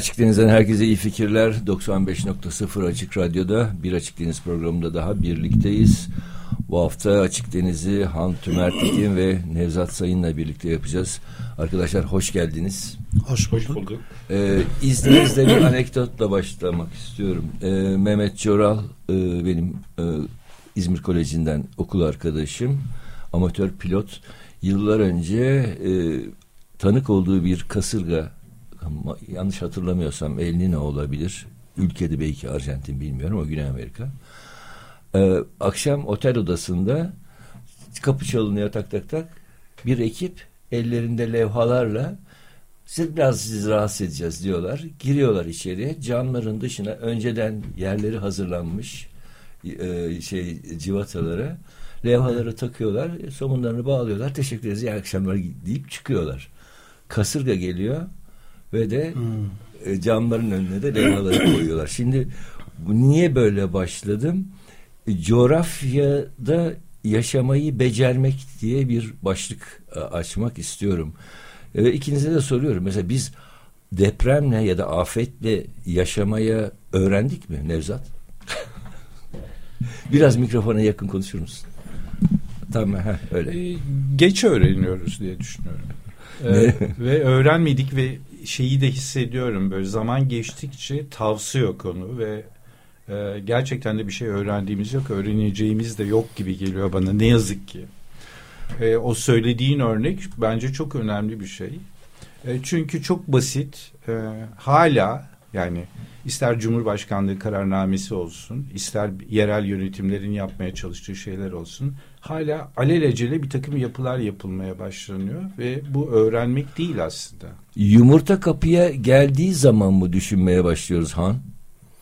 Açık Deniz'den herkese iyi fikirler. 95.0 Açık Radyo'da bir Açık Deniz programında daha birlikteyiz. Bu hafta Açık Deniz'i Han Tümer Tekin ve Nevzat Sayın'la birlikte yapacağız. Arkadaşlar hoş geldiniz. Hoş bulduk. Hoş bulduk. Ee, izninizle bir anekdotla başlamak istiyorum. Ee, Mehmet Çoral e, benim e, İzmir Koleji'nden okul arkadaşım. Amatör pilot. Yıllar önce e, tanık olduğu bir kasırga yanlış hatırlamıyorsam El Nino olabilir. Ülkede belki Arjantin bilmiyorum ama Güney Amerika. Ee, akşam otel odasında kapı çalınıyor tak tak tak. Bir ekip ellerinde levhalarla siz biraz sizi rahatsız edeceğiz diyorlar. Giriyorlar içeriye. Camların dışına önceden yerleri hazırlanmış e, şey civatalara levhaları takıyorlar. Somunlarını bağlıyorlar. Teşekkür ederiz. İyi akşamlar deyip çıkıyorlar. Kasırga geliyor ve de hmm. camların önüne de levhaları koyuyorlar. Şimdi niye böyle başladım? E, coğrafyada yaşamayı becermek diye bir başlık e, açmak istiyorum. E, ikinize de soruyorum. Mesela biz depremle ya da afetle yaşamaya öğrendik mi Nevzat? Biraz mikrofona yakın konuşur musun? Tamam heh, öyle. Geç öğreniyoruz diye düşünüyorum. Ee, ve öğrenmedik ve şeyi de hissediyorum böyle zaman geçtikçe tavsiyor konu ve e, gerçekten de bir şey öğrendiğimiz yok öğreneceğimiz de yok gibi geliyor bana ne yazık ki. E, o söylediğin örnek bence çok önemli bir şey. E, çünkü çok basit e, hala yani ister Cumhurbaşkanlığı kararnamesi olsun, ister yerel yönetimlerin yapmaya çalıştığı şeyler olsun, hala alelacele bir takım yapılar yapılmaya başlanıyor ve bu öğrenmek değil aslında. Yumurta kapıya geldiği zaman mı düşünmeye başlıyoruz Han?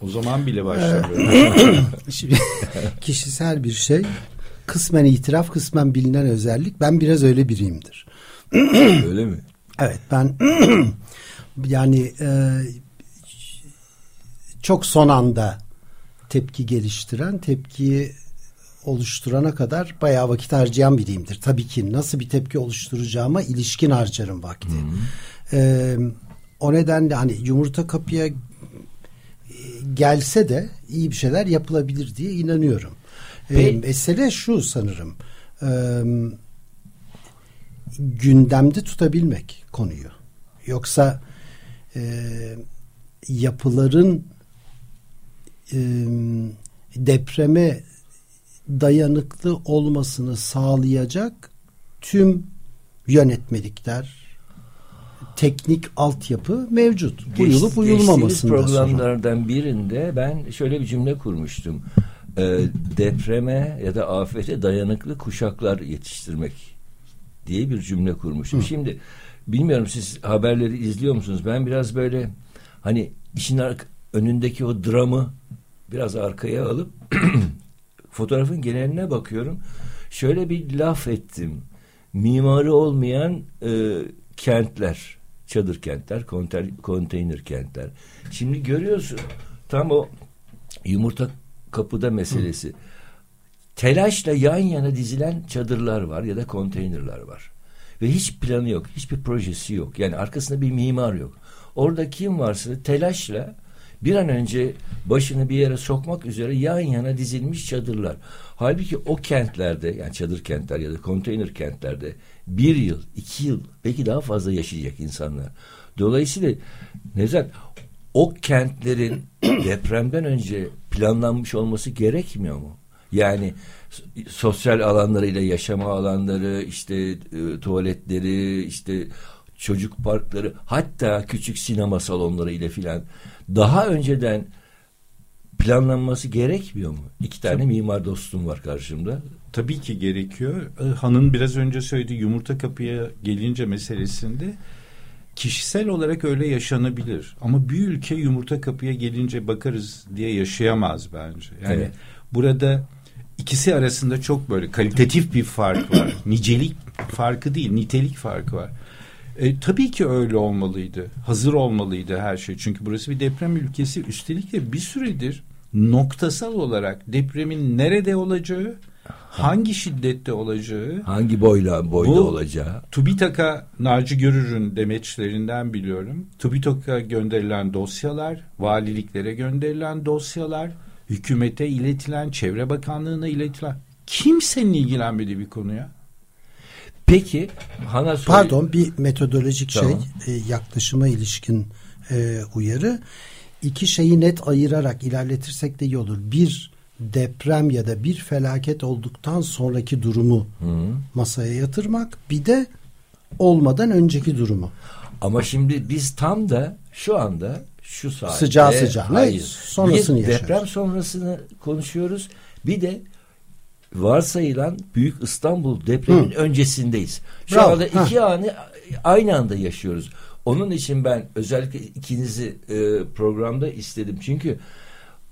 O zaman bile başlamıyor. kişisel bir şey. Kısmen itiraf, kısmen bilinen özellik. Ben biraz öyle biriyimdir. öyle mi? Evet ben yani e, çok son anda tepki geliştiren, tepkiyi oluşturana kadar bayağı vakit harcayan biriyimdir. Tabii ki nasıl bir tepki oluşturacağıma ilişkin harcarım vakti. Ee, o nedenle hani yumurta kapıya e, gelse de iyi bir şeyler yapılabilir diye inanıyorum. Ee, mesele şu sanırım. E, gündemde tutabilmek konuyu. Yoksa e, yapıların e, depreme dayanıklı olmasını sağlayacak tüm yönetmelikler, teknik altyapı mevcut. Uyulup uyulmamasında programlardan sonra. birinde ben şöyle bir cümle kurmuştum. E, depreme ya da afete dayanıklı kuşaklar yetiştirmek diye bir cümle kurmuştum. Hı. Şimdi bilmiyorum siz haberleri izliyor musunuz? Ben biraz böyle hani işin önündeki o dramı biraz arkaya alıp fotoğrafın geneline bakıyorum. Şöyle bir laf ettim. Mimarı olmayan e, kentler, çadır kentler, konter, konteyner kentler. Şimdi görüyorsun tam o yumurta kapıda meselesi. Telaşla yan yana dizilen çadırlar var ya da konteynerler var. Ve hiç planı yok, hiçbir projesi yok. Yani arkasında bir mimar yok. Orada kim varsa telaşla bir an önce başını bir yere sokmak üzere yan yana dizilmiş çadırlar. Halbuki o kentlerde yani çadır kentler ya da konteyner kentlerde bir yıl, iki yıl belki daha fazla yaşayacak insanlar. Dolayısıyla Nevzat o kentlerin depremden önce planlanmış olması gerekmiyor mu? Yani sosyal alanlarıyla yaşama alanları, işte e, tuvaletleri, işte çocuk parkları, hatta küçük sinema salonları ile filan daha önceden planlanması gerekmiyor mu? İki tane Tabii. mimar dostum var karşımda. Tabii ki gerekiyor. Han'ın biraz önce söylediği yumurta kapıya gelince meselesinde kişisel olarak öyle yaşanabilir. Ama bir ülke yumurta kapıya gelince bakarız diye yaşayamaz bence. Yani Evet. burada ikisi arasında çok böyle kalitatif bir fark var. Nicelik farkı değil, nitelik farkı var. E, tabii ki öyle olmalıydı. Hazır olmalıydı her şey. Çünkü burası bir deprem ülkesi. Üstelik de bir süredir noktasal olarak depremin nerede olacağı, hangi şiddette olacağı Hangi boyla boyda Bu- olacağı. TÜBİTAK'a Naci Görür'ün demeçlerinden biliyorum. TÜBİTAK'a gönderilen dosyalar, valiliklere gönderilen dosyalar, hükümete iletilen, Çevre Bakanlığı'na iletilen kimsenin ilgilenmediği bir konuya. Peki Hana soy- Pardon bir metodolojik Tamam. şey e, yaklaşıma ilişkin e, uyarı. İki şeyi net ayırarak ilerletirsek de iyi olur. Bir deprem ya da bir felaket olduktan sonraki durumu masaya yatırmak. Bir de olmadan önceki durumu. Ama şimdi biz tam da şu anda şu saatte Sıcağı sıcağına hayır, sonrasını bir yaşıyoruz. deprem sonrasını konuşuyoruz. Bir de varsayılan Büyük İstanbul depremin öncesindeyiz. Şu Bravo, anda ha. iki anı aynı anda yaşıyoruz. Onun için ben özellikle ikinizi e, programda istedim. Çünkü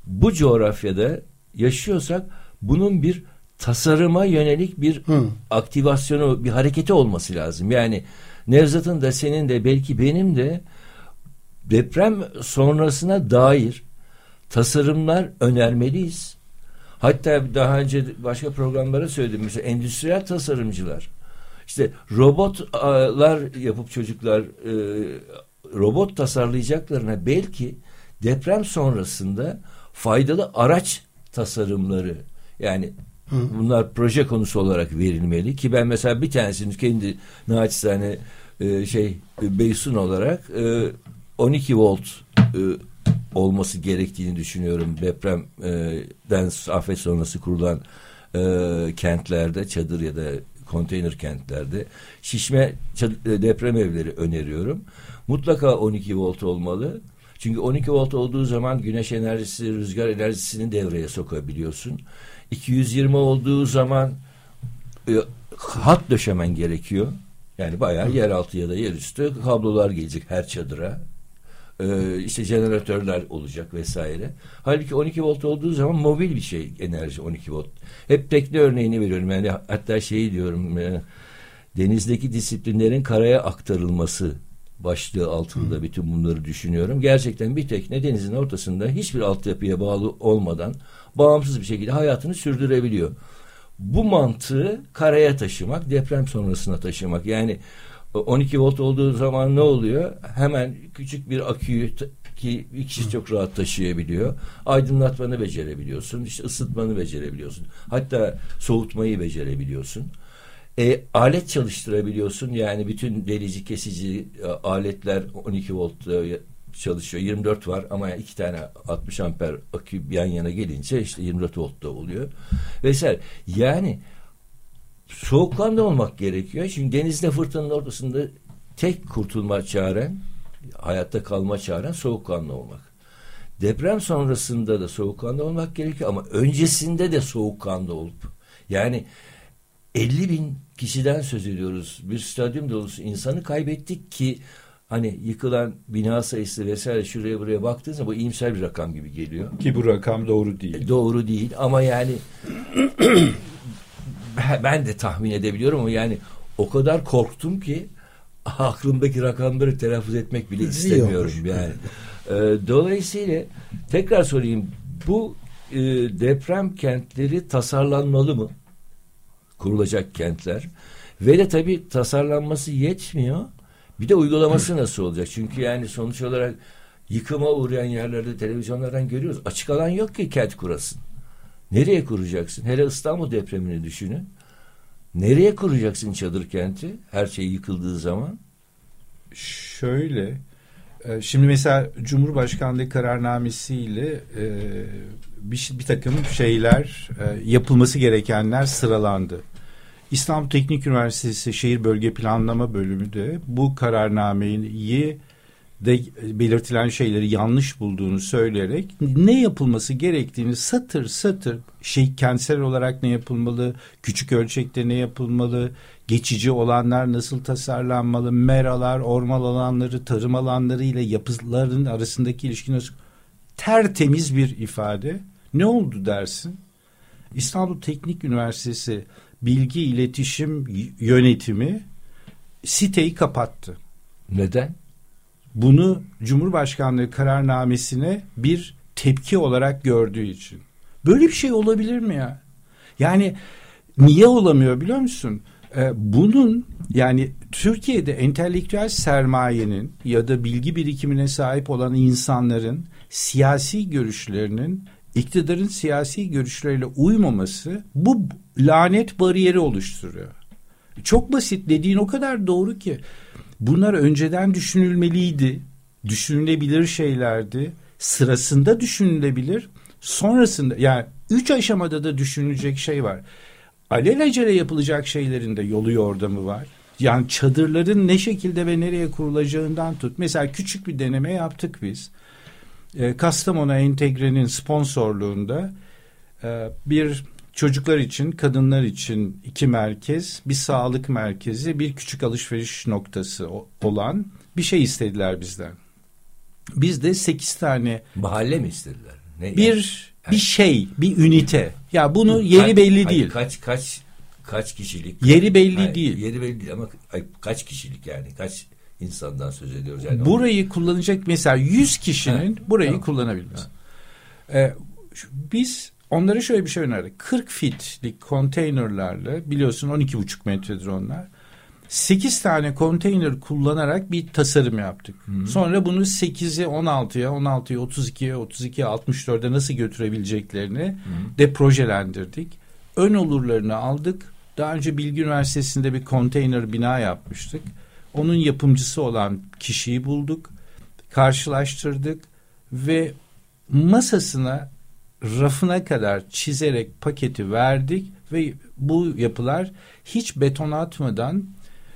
bu coğrafyada yaşıyorsak bunun bir tasarıma yönelik bir Hı. aktivasyonu, bir hareketi olması lazım. Yani Nevzat'ın da senin de belki benim de deprem sonrasına dair tasarımlar önermeliyiz. Hatta daha önce başka programlara söyledim. Mesela endüstriyel tasarımcılar. işte robotlar yapıp çocuklar e, robot tasarlayacaklarına belki deprem sonrasında faydalı araç tasarımları yani bunlar proje konusu olarak verilmeli ki ben mesela bir tanesini kendi naçizane e, şey e, Beysun olarak e, 12 volt e, olması gerektiğini düşünüyorum depremden afet sonrası kurulan e, kentlerde çadır ya da konteyner kentlerde şişme çadır- e, deprem evleri öneriyorum. Mutlaka 12 volt olmalı. Çünkü 12 volt olduğu zaman güneş enerjisi, rüzgar enerjisini devreye sokabiliyorsun. 220 olduğu zaman e, hat döşemen gerekiyor. Yani bayağı yeraltı ya da yerüstü kablolar gelecek her çadıra. Ee, işte jeneratörler olacak vesaire. Halbuki 12 volt olduğu zaman mobil bir şey enerji 12 volt. Hep tekne örneğini veriyorum. Yani hatta şeyi diyorum e, denizdeki disiplinlerin karaya aktarılması başlığı altında bütün bunları düşünüyorum. Gerçekten bir tekne denizin ortasında hiçbir altyapıya bağlı olmadan bağımsız bir şekilde hayatını sürdürebiliyor. Bu mantığı karaya taşımak, deprem sonrasına taşımak. Yani 12 volt olduğu zaman ne oluyor? Hemen küçük bir aküyü ki bir kişi çok rahat taşıyabiliyor. Aydınlatmanı becerebiliyorsun. işte ısıtmanı becerebiliyorsun. Hatta soğutmayı becerebiliyorsun. E, alet çalıştırabiliyorsun. Yani bütün delici kesici e, aletler 12 volt e, çalışıyor. 24 var ama iki tane 60 amper akü yan yana gelince işte 24 volt da oluyor. Vesaire. Yani soğukkanlı olmak gerekiyor. Çünkü denizde fırtınanın ortasında tek kurtulma çaren, hayatta kalma çaren soğukkanlı olmak. Deprem sonrasında da soğukkanlı olmak gerekiyor ama öncesinde de soğukkanlı olup yani 50 bin kişiden söz ediyoruz. Bir stadyum dolusu insanı kaybettik ki hani yıkılan bina sayısı vesaire şuraya buraya baktığınızda bu iyimser bir rakam gibi geliyor. Ki bu rakam doğru değil. Doğru değil ama yani ben de tahmin edebiliyorum ama yani o kadar korktum ki aklımdaki rakamları telaffuz etmek bile istemiyorum yani. Ee, dolayısıyla tekrar sorayım bu e, deprem kentleri tasarlanmalı mı? Kurulacak kentler. Ve de tabii tasarlanması yetmiyor. Bir de uygulaması nasıl olacak? Çünkü yani sonuç olarak yıkıma uğrayan yerlerde televizyonlardan görüyoruz. Açık alan yok ki kent kurasın. Nereye kuracaksın? Hele İstanbul depremini düşünün. Nereye kuracaksın çadır kenti? Her şey yıkıldığı zaman. Şöyle, e, şimdi mesela Cumhurbaşkanlığı kararnamesiyle e, bir, bir takım şeyler e, yapılması gerekenler sıralandı. İstanbul Teknik Üniversitesi Şehir Bölge Planlama Bölümü de bu kararnameyi de belirtilen şeyleri yanlış bulduğunu söyleyerek ne yapılması gerektiğini satır satır şey kentsel olarak ne yapılmalı, küçük ölçekte ne yapılmalı, geçici olanlar nasıl tasarlanmalı, meralar, orman alanları, tarım alanları ile yapıların arasındaki ilişki nasıl tertemiz bir ifade. Ne oldu dersin? İstanbul Teknik Üniversitesi Bilgi İletişim Yönetimi siteyi kapattı. Neden? Bunu Cumhurbaşkanlığı kararnamesine bir tepki olarak gördüğü için. Böyle bir şey olabilir mi ya? Yani niye olamıyor biliyor musun? Ee, bunun yani Türkiye'de entelektüel sermayenin ya da bilgi birikimine sahip olan insanların siyasi görüşlerinin iktidarın siyasi görüşleriyle uymaması bu lanet bariyeri oluşturuyor. Çok basit dediğin o kadar doğru ki bunlar önceden düşünülmeliydi. Düşünülebilir şeylerdi. Sırasında düşünülebilir. Sonrasında yani üç aşamada da düşünülecek şey var. Alelacele yapılacak şeylerin de yolu yordamı var. Yani çadırların ne şekilde ve nereye kurulacağından tut. Mesela küçük bir deneme yaptık biz. E, Kastamonu Entegre'nin sponsorluğunda e, bir çocuklar için, kadınlar için iki merkez, bir sağlık merkezi, bir küçük alışveriş noktası olan bir şey istediler bizden. Biz de sekiz tane mahalle mi istediler? Ne bir yani? bir şey, bir ünite. Ya bunu yeri belli hayır, değil. Kaç kaç kaç kişilik? Yeri belli hayır, değil. Yeri belli değil ama kaç kişilik yani? Kaç insandan söz ediyoruz yani? Burayı onu... kullanacak mesela 100 kişinin ha, burayı tamam. kullanabilmesi. Ee, biz onlara şöyle bir şey önerdik. 40 fitlik konteynerlarla biliyorsun 12,5 metredir onlar. 8 tane konteyner kullanarak bir tasarım yaptık. Hı. Sonra bunu 8'e 16'ya, 16'ya 32'ye, 32'ye 64'e nasıl götürebileceklerini Hı. de projelendirdik. Ön olurlarını aldık. Daha önce Bilgi Üniversitesi'nde bir konteyner bina yapmıştık. Onun yapımcısı olan kişiyi bulduk. Karşılaştırdık ve masasına rafına kadar çizerek paketi verdik ve bu yapılar hiç beton atmadan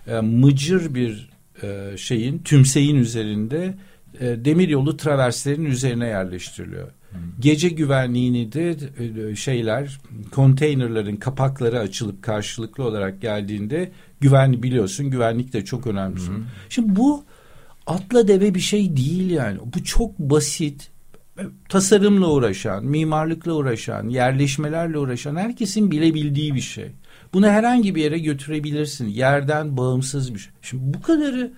e, mıcır bir e, şeyin tümseyin üzerinde e, demiryolu traverslerin üzerine yerleştiriliyor. Hmm. Gece güvenliğini de e, şeyler konteynerların kapakları açılıp karşılıklı olarak geldiğinde güvenli biliyorsun güvenlik de çok önemli. Hmm. Şimdi bu atla deve bir şey değil yani. Bu çok basit tasarımla uğraşan, mimarlıkla uğraşan, yerleşmelerle uğraşan herkesin bilebildiği bir şey. Bunu herhangi bir yere götürebilirsin. Yerden bağımsız bir şey. Şimdi bu kadarı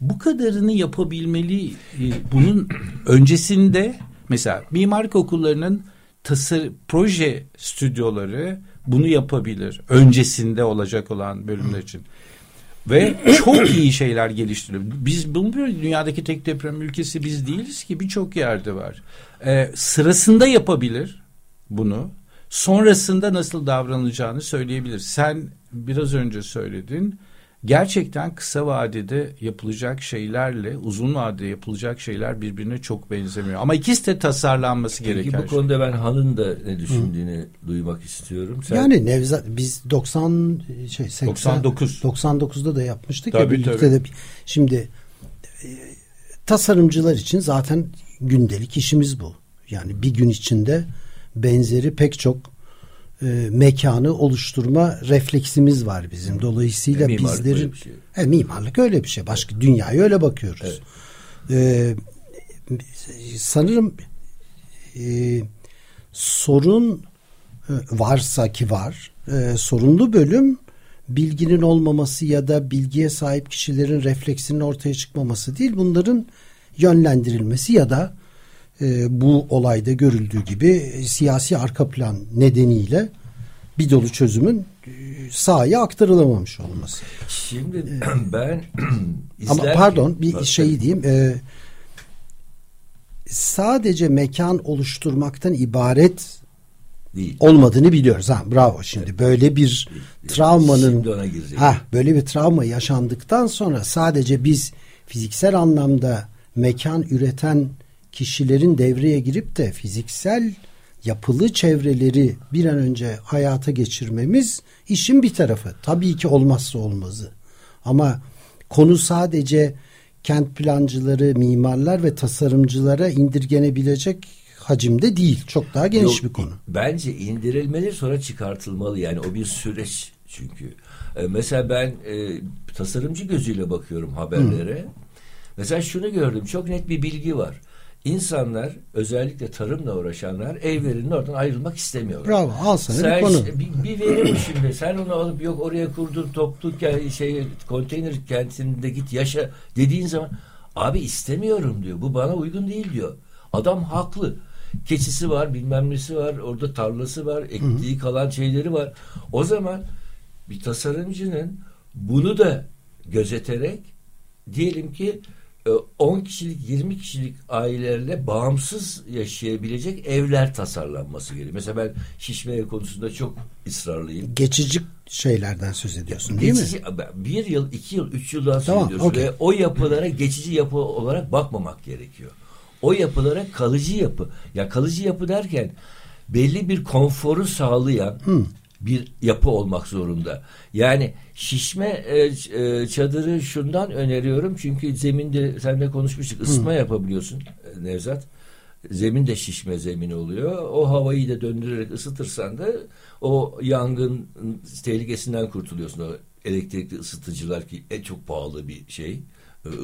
bu kadarını yapabilmeli. E, bunun öncesinde mesela mimarlık okullarının tasar proje stüdyoları bunu yapabilir. Öncesinde olacak olan bölümler için. Ve çok iyi şeyler geliştiriyor. Biz bunu dünyadaki tek deprem ülkesi biz değiliz ki birçok yerde var. Ee, sırasında yapabilir bunu. Sonrasında nasıl davranılacağını söyleyebilir. Sen biraz önce söyledin gerçekten kısa vadede yapılacak şeylerle uzun vadede yapılacak şeyler birbirine çok benzemiyor. Ama ikisi de tasarlanması Peki gereken bu konuda ben Hal'ın da ne düşündüğünü Hı. duymak istiyorum. Sen... Yani Nevzat biz 90 şey 80, 99 99'da da yapmıştık tabii, ya birlikte tabii. de şimdi e, tasarımcılar için zaten gündelik işimiz bu. Yani bir gün içinde benzeri pek çok e, mekanı oluşturma refleksimiz var bizim. Dolayısıyla e, bizlerin şey. e, mimarlık öyle bir şey. Başka dünyaya öyle bakıyoruz. Evet. E, sanırım e, sorun e, varsa ki var. E, sorunlu bölüm bilginin olmaması ya da bilgiye sahip kişilerin refleksinin ortaya çıkmaması değil. Bunların yönlendirilmesi ya da e, bu olayda görüldüğü gibi e, siyasi arka plan nedeniyle bir dolu çözümün e, sahaya aktarılamamış olması. Şimdi ben ama pardon bir Bak, şeyi diyeyim. E, sadece mekan oluşturmaktan ibaret değil. olmadığını biliyoruz. Ha, bravo şimdi evet. böyle bir travmanın ha böyle bir travma yaşandıktan sonra sadece biz fiziksel anlamda mekan üreten kişilerin devreye girip de fiziksel yapılı çevreleri bir an önce hayata geçirmemiz işin bir tarafı. Tabii ki olmazsa olmazı. Ama konu sadece kent plancıları, mimarlar ve tasarımcılara indirgenebilecek hacimde değil. Çok daha geniş Yok, bir konu. Bence indirilmeli sonra çıkartılmalı yani o bir süreç çünkü. E, mesela ben e, tasarımcı gözüyle bakıyorum haberlere. Mesela şunu gördüm çok net bir bilgi var. İnsanlar özellikle tarımla uğraşanlar evlerinin oradan ayrılmak istemiyorlar. Bravo al sana Sen bir konu. işte bir, bir verim şimdi sen onu alıp yok oraya kurdun toplu şey konteyner kentinde git yaşa dediğin zaman abi istemiyorum diyor. Bu bana uygun değil diyor. Adam haklı. Keçisi var, bilmem nesi var, orada tarlası var, ektiği kalan şeyleri var. O zaman bir tasarımcının bunu da gözeterek diyelim ki 10 kişilik 20 kişilik ailelerle bağımsız yaşayabilecek evler tasarlanması gerekiyor. Mesela ben şişme ev konusunda çok ısrarlıyım. Geçici şeylerden söz ediyorsun değil mi? Geçici, bir yıl, iki yıl, üç yıldan söz Tamam, ediyorsun okey. ve o yapılara geçici yapı olarak bakmamak gerekiyor. O yapılara kalıcı yapı. Ya kalıcı yapı derken belli bir konforu sağlayan bir yapı olmak zorunda. Yani şişme e, e, çadırı şundan öneriyorum çünkü zeminde seninle konuşmuştuk ısıtma yapabiliyorsun e, Nevzat. Zemin de şişme zemin oluyor. O havayı da döndürerek ısıtırsan da o yangın tehlikesinden kurtuluyorsun. O elektrikli ısıtıcılar ki en çok pahalı bir şey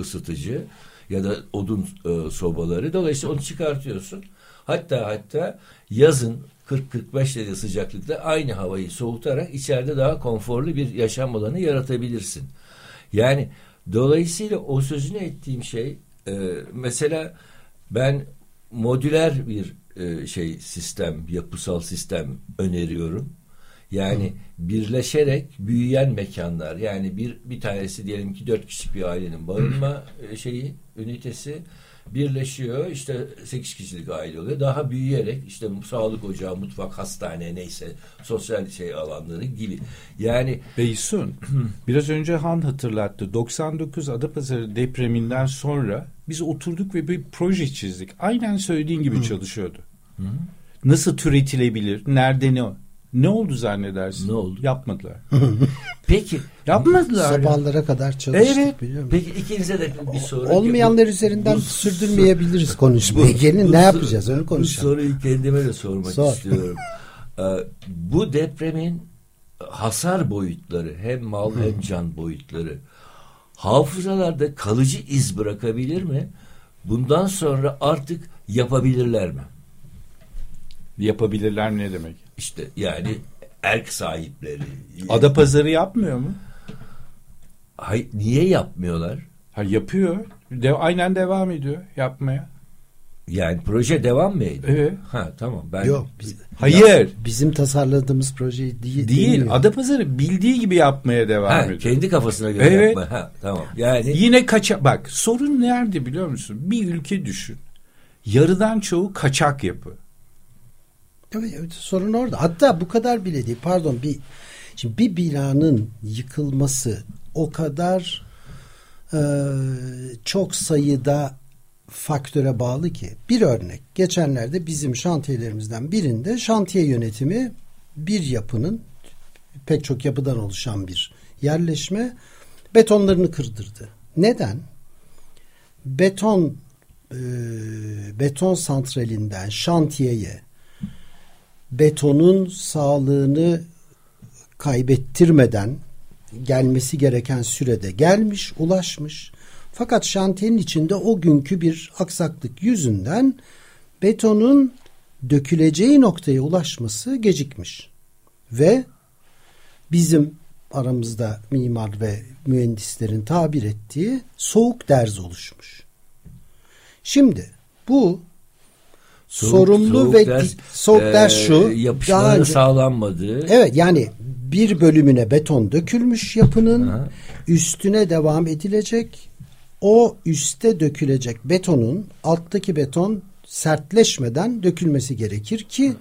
ısıtıcı ya da odun e, sobaları. Dolayısıyla onu çıkartıyorsun. Hatta hatta yazın 40-45 derece sıcaklıkta aynı havayı soğutarak içeride daha konforlu bir yaşam alanı yaratabilirsin. Yani dolayısıyla o sözünü ettiğim şey e, mesela ben modüler bir e, şey sistem, yapısal sistem öneriyorum. Yani birleşerek büyüyen mekanlar. Yani bir bir tanesi diyelim ki dört kişilik bir ailenin barınma e, şeyi, ünitesi birleşiyor. İşte sekiz kişilik aile oluyor. Daha büyüyerek işte sağlık ocağı, mutfak, hastane neyse sosyal şey alanları gibi. Yani Beysun, biraz önce Han hatırlattı. 99 Adapazarı depreminden sonra biz oturduk ve bir proje çizdik. Aynen söylediğin gibi çalışıyordu. Nasıl türetilebilir? Nerede ne? Ne oldu zannedersin? Ne oldu? Yapmadılar. peki Yapmadılar. ya. Sabahlara kadar çalıştık Evet. biliyor musun? peki ikinize de bir soru. Olmayanlar Bu- üzerinden bu- sürdürmeyebiliriz konuşmayı. Gelin bu ne yapacağız onu Bu konuşalım. soruyu kendime de sormak Sor. istiyorum. Ee, bu depremin hasar boyutları hem mal hem can boyutları hafızalarda kalıcı iz bırakabilir mi? Bundan sonra artık yapabilirler mi? Yapabilirler ne demek? İşte yani erk sahipleri. Adapazarı yapmıyor mu? Hay, niye yapmıyorlar? Ha yapıyor. De, aynen devam ediyor yapmaya. Yani proje devam mı ediyor? Evet. Ha tamam ben Yok biz- Hayır. bizim tasarladığımız proje değil. Değil. değil mi? Adapazarı bildiği gibi yapmaya devam ha, ediyor. kendi kafasına göre Evet. yapma. Ha, tamam. Yani Yine kaçak. Bak sorun nerede biliyor musun? Bir ülke düşün. Yarıdan çoğu kaçak yapı. Evet, sorun orada. Hatta bu kadar bile değil. Pardon bir şimdi bir binanın yıkılması o kadar e, çok sayıda faktöre bağlı ki. Bir örnek. Geçenlerde bizim şantiyelerimizden birinde şantiye yönetimi bir yapının pek çok yapıdan oluşan bir yerleşme betonlarını kırdırdı. Neden? Beton e, beton santralinden şantiyeye betonun sağlığını kaybettirmeden gelmesi gereken sürede gelmiş, ulaşmış. Fakat şantiyenin içinde o günkü bir aksaklık yüzünden betonun döküleceği noktaya ulaşması gecikmiş. Ve bizim aramızda mimar ve mühendislerin tabir ettiği soğuk derz oluşmuş. Şimdi bu soğuk- sorumlu soğuk ve ders, soğuk e, ders şu. daha yapışmanın önce- sağlanmadığı Evet yani bir bölümüne beton dökülmüş yapının Aha. üstüne devam edilecek. O üste dökülecek betonun alttaki beton sertleşmeden dökülmesi gerekir ki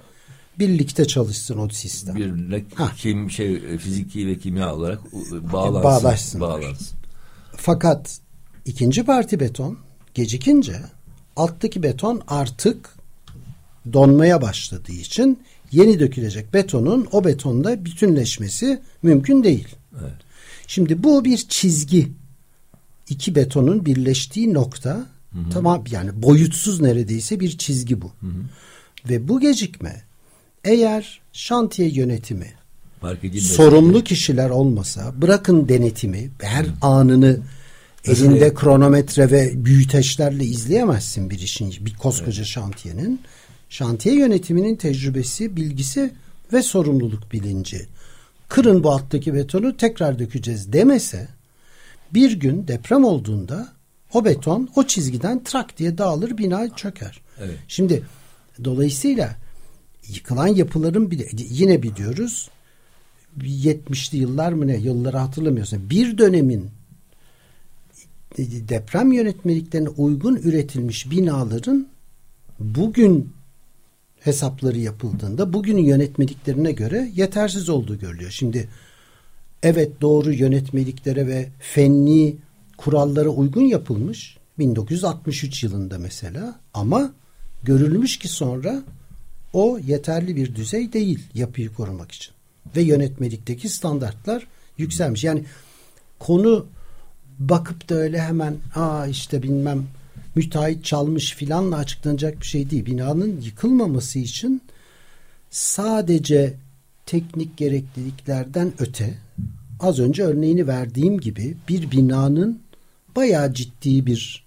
birlikte çalışsın o sistem. birbirine Ha. kim şey fiziki ve kimya olarak bağlansın. Bağlaşsın. bağlansın. Fakat ikinci parti beton gecikince alttaki beton artık donmaya başladığı için yeni dökülecek betonun o betonda bütünleşmesi mümkün değil. Evet. Şimdi bu bir çizgi. iki betonun birleştiği nokta tamam yani boyutsuz neredeyse bir çizgi bu. Ve bu gecikme eğer şantiye yönetimi sorumlu kişiler olmasa bırakın denetimi her anını Nasıl elinde kronometre ve büyüteçlerle izleyemezsin bir işin bir koskoca şantiyenin şantiye yönetiminin tecrübesi bilgisi ve sorumluluk bilinci kırın bu alttaki betonu tekrar dökeceğiz demese bir gün deprem olduğunda o beton o çizgiden trak diye dağılır bina çöker. Evet. Şimdi dolayısıyla yıkılan yapıların bir yine biliyoruz 70'li yıllar mı ne yılları hatırlamıyorsun. Bir dönemin deprem yönetmeliklerine uygun üretilmiş binaların bugün hesapları yapıldığında bugünün yönetmeliklerine göre yetersiz olduğu görülüyor. Şimdi evet doğru yönetmeliklere ve fenli kurallara uygun yapılmış 1963 yılında mesela ama görülmüş ki sonra o yeterli bir düzey değil yapıyı korumak için. Ve yönetmelikteki standartlar yükselmiş. Yani konu bakıp da öyle hemen aa işte bilmem müteahhit çalmış filanla açıklanacak bir şey değil. Binanın yıkılmaması için sadece teknik gerekliliklerden öte az önce örneğini verdiğim gibi bir binanın bayağı ciddi bir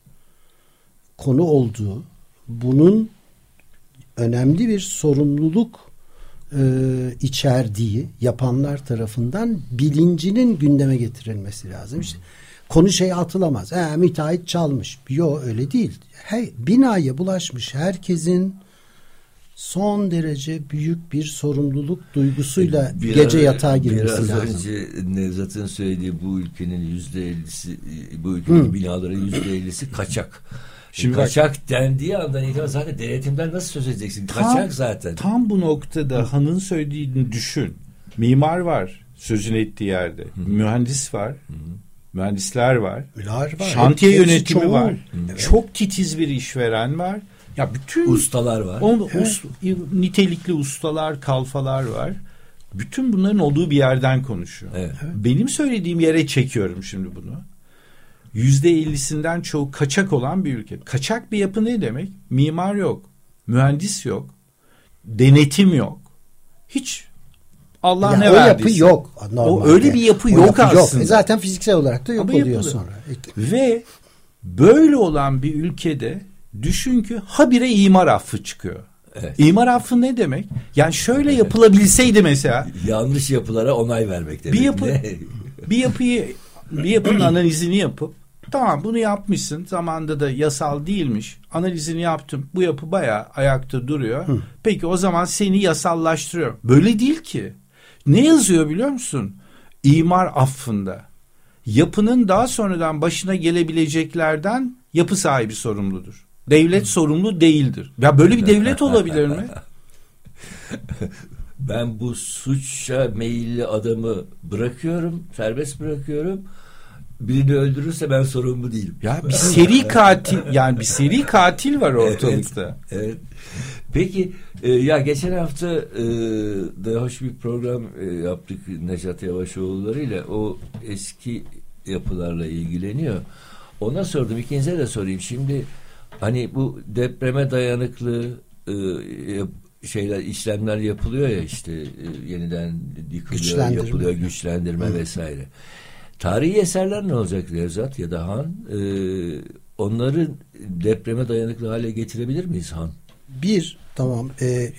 konu olduğu, bunun önemli bir sorumluluk e, içerdiği yapanlar tarafından bilincinin gündeme getirilmesi lazım. İşte konu şeye atılamaz. E, müteahhit çalmış. Yok öyle değil. Hey, binaya bulaşmış herkesin son derece büyük bir sorumluluk duygusuyla Biraz- gece yatağa girmesi biraz lazım. önce Nevzat'ın söylediği bu ülkenin yüzde ellisi bu ülkenin binaların yüzde ellisi kaçak. Şimdi Şimdi bak- kaçak dendiği andan itibaren zaten denetimden nasıl söz edeceksin? Kaçak zaten. Tam bu noktada Han'ın söylediğini düşün. Mimar var sözünü ettiği yerde. Mühendis var. Mühendisler var. Var. Şantiye yönetimi çoğul. var. Çok titiz bir işveren var. Ya bütün Ustalar var. on, us- nitelikli ustalar, kalfalar var. Bütün bunların olduğu bir yerden konuşuyor. Evet. Benim söylediğim yere çekiyorum şimdi bunu. Yüzde ellisinden çoğu kaçak olan bir ülke. Kaçak bir yapı ne demek? Mimar yok, mühendis yok, denetim yok. Hiç Allah Ya ne o verdiyse. yapı yok. Normalde. öyle bir yapı O yok aslında. E zaten fiziksel olarak da yok Ama oluyor yapılıyor. sonra. Ve böyle olan bir ülkede düşün ki habire imar affı çıkıyor. Evet. İmar affı ne demek? Yani şöyle yapılabilseydi mesela Yanlış yapılara onay vermek demek. bir yapı bir yapıyı bir yapının analizini yapıp tamam bunu yapmışsın zamanında da yasal değilmiş analizini yaptım bu yapı bayağı ayakta duruyor peki o zaman seni yasallaştırıyor böyle değil ki ne yazıyor biliyor musun imar affında yapının daha sonradan başına gelebileceklerden yapı sahibi sorumludur devlet sorumlu değildir ya böyle bir devlet olabilir mi Ben bu suça meyilli adamı bırakıyorum, serbest bırakıyorum. Birini öldürürse ben sorumlu değilim. Ya bir seri katil yani bir seri katil var ortalıkta. Evet. Peki e, ya geçen hafta e, da hoş bir program e, yaptık Necat Yavaşoğulları ile o eski yapılarla ilgileniyor. Ona sordum ikinize de sorayım. Şimdi hani bu depreme dayanıklı e, şeyler işlemler yapılıyor ya işte e, yeniden yıkılıyor, yapılıyor güçlendirme vesaire. Tarihi eserler ne olacak Nevzat ya da Han? E, onları depreme dayanıklı hale getirebilir miyiz Han? Bir tamam e,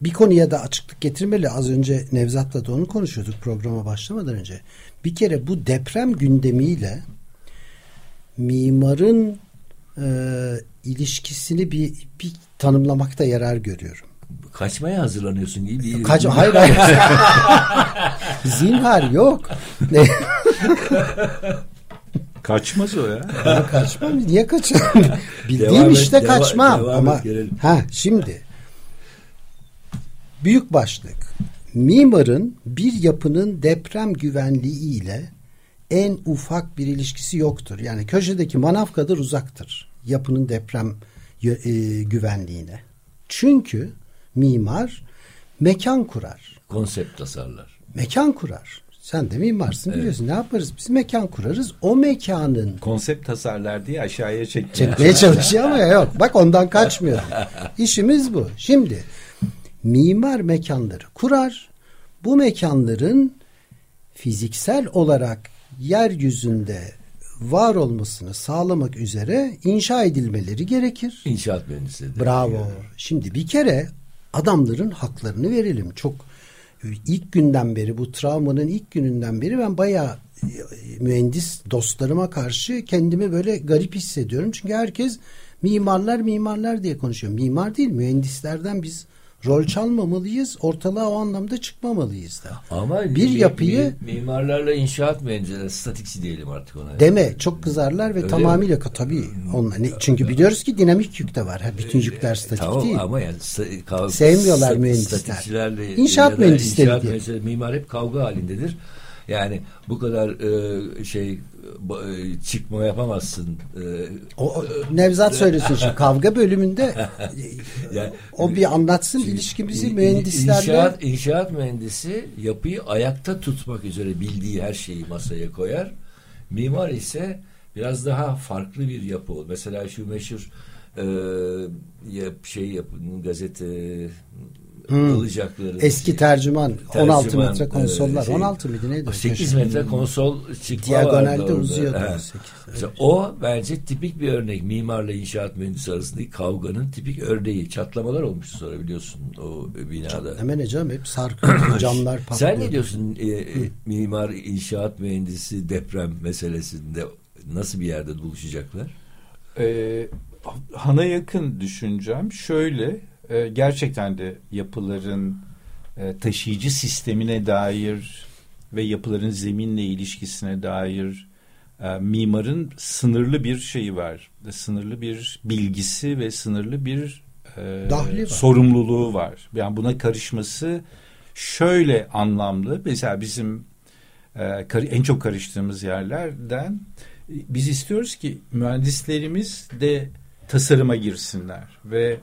bir konuya da açıklık getirmeli. Az önce Nevzat'la da onu konuşuyorduk programa başlamadan önce. Bir kere bu deprem gündemiyle mimarın e, ilişkisini bir, bir tanımlamakta yarar görüyorum. Kaçmaya hazırlanıyorsun gibi. bir- Kaç, hayır hayır. Zinhar yok. Kaçmaz o ya. Ya kaçmam. Niye kaçarım? Bildiğim Devam et, işte deva- kaçmam. devam Ama et, gelelim. ha şimdi büyük başlık. Mimarın bir yapının deprem güvenliği ile en ufak bir ilişkisi yoktur. Yani köşedeki manav kadar uzaktır yapının deprem e, güvenliğine. Çünkü mimar mekan kurar. Konsept tasarlar. Mekan kurar. Sen de mimarsın biliyorsun. Ne yaparız? Biz mekan kurarız. O mekanın Konsept tasarlar diye aşağıya çekmeye çekmeye çalışıyor ama yok. Bak ondan kaçmıyor. İşimiz bu. Şimdi mimar mekanları kurar. Bu mekanların fiziksel olarak yeryüzünde var olmasını sağlamak üzere inşa edilmeleri gerekir. İnşaat mühendisi. Bravo. Şimdi bir kere adamların haklarını verelim. Çok ilk günden beri bu travmanın ilk gününden beri ben bayağı e, mühendis dostlarıma karşı kendimi böyle garip hissediyorum. Çünkü herkes mimarlar mimarlar diye konuşuyor. Mimar değil mühendislerden biz rol çalmamalıyız. Ortalığa o anlamda çıkmamalıyız da. Ama bir mi- yapıyı mi- mimarlarla inşaat mühendisleri, statikçi diyelim artık ona. deme çok kızarlar ve Öyle tamamıyla tabii onlar ne, çünkü biliyoruz ki dinamik yük de var. Bütün yükler E, statik tamam değil. ama yani sa- kav- Sevmiyorlar mühendisler. İnşaat mühendisleri inşaat mühendisleri, mimar hep kavga halindedir. Yani bu kadar e, şey e, çıkma yapamazsın. E, O, Nevzat söylesin şimdi kavga bölümünde yani- o bir anlatsın ilişkimizi mühendislerle İnşaat, inşaat mühendisi yapıyı ayakta tutmak üzere bildiği her şeyi masaya koyar. Mimar ise biraz daha farklı bir yapı. olur. Mesela şu meşhur e, yap, şey yapın gazete alacakları. eski tercüman, Tercüman, 16 metre konsollar şey, 16 mıydı neydi? o? 8 metre konsol çıkma Diagonalde uzuyordu o sekiz. Mesela o bence tipik bir örnek. Mimarla inşaat mühendisi arasındaki kavganın tipik örneği. Çatlamalar olmuştu sonra biliyorsun o binada. Hemen ne canım hep sarkıyor camlar patlıyor. Sen ne diyorsun e, e, mimar, inşaat mühendisi deprem meselesinde nasıl bir yerde buluşacaklar? Ee, Han'a yakın düşüncem şöyle e, gerçekten de yapıların e, taşıyıcı sistemine dair ve yapıların zeminle ilişkisine dair e, mimarın sınırlı bir şeyi var. Sınırlı bir bilgisi ve sınırlı bir e, Dahli var. sorumluluğu var. Yani buna karışması şöyle anlamlı. Mesela bizim e, en çok karıştığımız yerlerden biz istiyoruz ki mühendislerimiz de tasarıma girsinler ve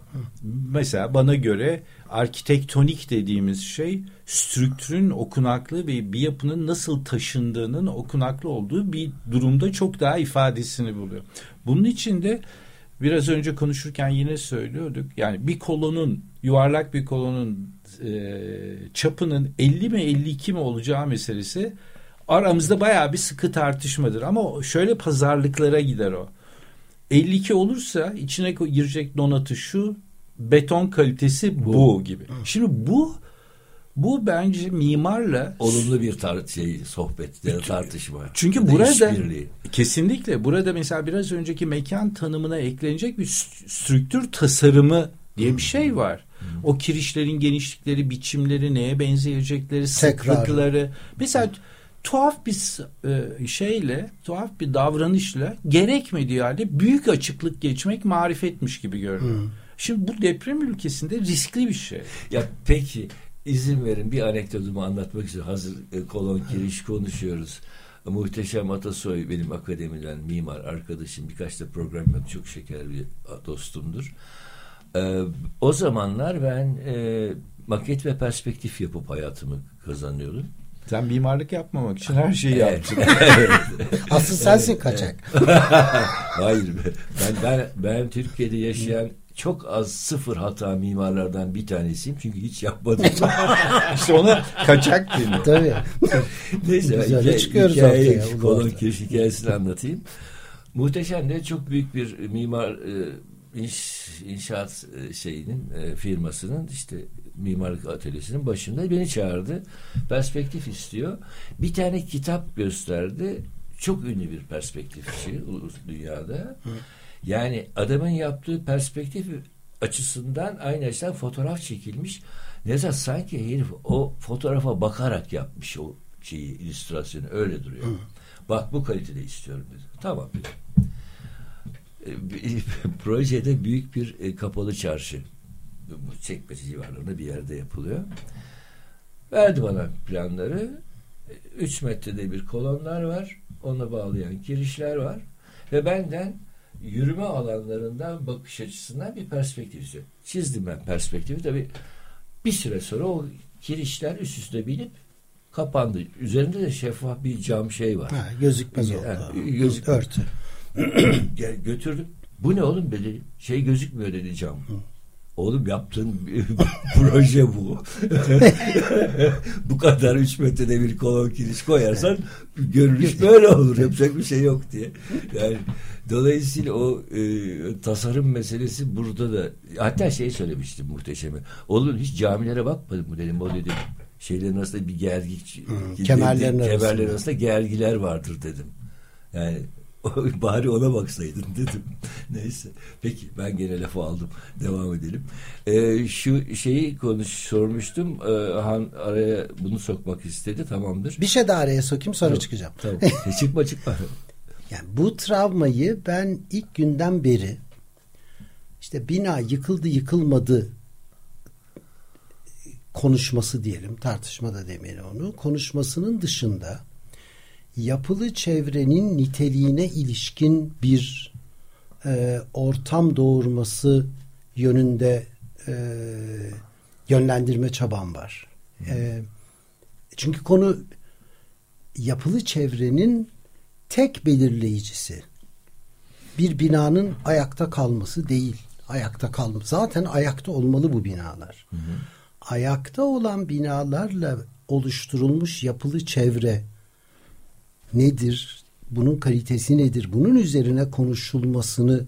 mesela bana göre arkitektonik dediğimiz şey strüktürün okunaklı ve bir yapının nasıl taşındığının okunaklı olduğu bir durumda çok daha ifadesini buluyor. Bunun için de biraz önce konuşurken yine söylüyorduk. Yani bir kolonun yuvarlak bir kolonun e, çapının 50 mi 52 mi olacağı meselesi aramızda bayağı bir sıkı tartışmadır. Ama şöyle pazarlıklara gider o. 52 olursa içine girecek donatı şu, beton kalitesi bu, Bu. gibi. Şimdi bu bu bence mimarla Olumlu bir tar şey sohbet, da tartışma. çünkü burada kesinlikle burada mesela biraz önceki mekan tanımına eklenecek bir st- strüktür tasarımı diye bir şey var. O kirişlerin genişlikleri, biçimleri, neye benzeyecekleri, Tekrar. sıklıkları. Mesela tuhaf bir e, şeyle, tuhaf bir davranışla gerekmediği halde büyük açıklık geçmek marifetmiş gibi görünüyor. Şimdi bu deprem ülkesinde riskli bir şey. Ya peki izin verin bir anekdotumu anlatmak istiyorum. Hazır e, kolon giriş konuşuyoruz. Muhteşem Atasoy benim akademiden mimar arkadaşım. Birkaç da program yaptı. Çok şeker bir dostumdur. Ee, o zamanlar ben e, maket ve perspektif yapıp hayatımı kazanıyordum. Sen mimarlık yapmamak için her şeyi Evet. yaptın. Asıl sensin kaçak. Hayır be. Ben, ben, ben Türkiye'de yaşayan çok az sıfır hata mimarlardan bir tanesiyim. Çünkü hiç yapmadım. işte ona kaçak deniyor. Tabii. Neyse öyle hikaye- çıkıyoruz hikayeyi, ortaya, kolon kiriş hikayesini anlatayım. Muhteşem de çok büyük bir mimar e, iş, inşaat e, şeyinin e, firmasının işte mimarlık atölyesinin başında beni çağırdı. Perspektif istiyor. Bir tane kitap gösterdi. Çok ünlü bir perspektifçi dünyada. Yani adamın yaptığı perspektif açısından aynı açıdan fotoğraf çekilmiş. Nezat sanki herif o fotoğrafa bakarak yapmış o şeyi, illüstrasyonu öyle duruyor. Bak bu kalitede istiyorum dedi. Tamam dedi. E, Projede büyük bir e, kapalı çarşı. Bu Çekmece civarlarında bir yerde yapılıyor. Verdi bana planları. 3 metrede bir kolonlar var. Ona bağlayan girişler var. Ve benden yürüme alanlarından bakış açısından bir perspektif istiyor. Çizdim ben perspektifi. Tabii bir süre sonra o kirişler üst üste binip Kapandı. Üzerinde de şeffaf bir cam şey var. Ha, gözükmez oldu. gözük- Örtü. Götürdüm. Bu ne oğlum dedi. Şey gözükmüyor dedi cam. Oğlum yaptığın proje bu. bu kadar 3 metrede bir kolon kiriş koyarsan görünüş böyle olur. Yapacak bir şey yok diye. Yani dolayısıyla o e, tasarım meselesi burada da hatta şey söylemiştim muhteşemi. Oğlum hiç camilere bakmadın mı dedim. O dedim şeylerin arasında bir gergi kemerlerin arasında. kemerlerin arasında gergiler vardır dedim. Yani bari ona baksaydın dedim. Neyse. Peki ben gene lafı aldım. Devam edelim. Ee, şu şeyi konuş sormuştum. Ee, Han araya bunu sokmak istedi. Tamamdır. Bir şey daha araya sokayım sonra Tamam, çıkacağım. Tamam. E, çıkma çıkma. Yani bu travmayı ben ilk günden beri işte bina yıkıldı yıkılmadı konuşması diyelim tartışma da demeyelim onu konuşmasının dışında yapılı çevrenin niteliğine ilişkin bir e, ortam doğurması yönünde e, yönlendirme çabam var. E, çünkü konu yapılı çevrenin tek belirleyicisi bir binanın ayakta kalması değil. Ayakta kalma. Zaten ayakta olmalı bu binalar. Ayakta olan binalarla oluşturulmuş yapılı çevre nedir? Bunun kalitesi nedir? Bunun üzerine konuşulmasını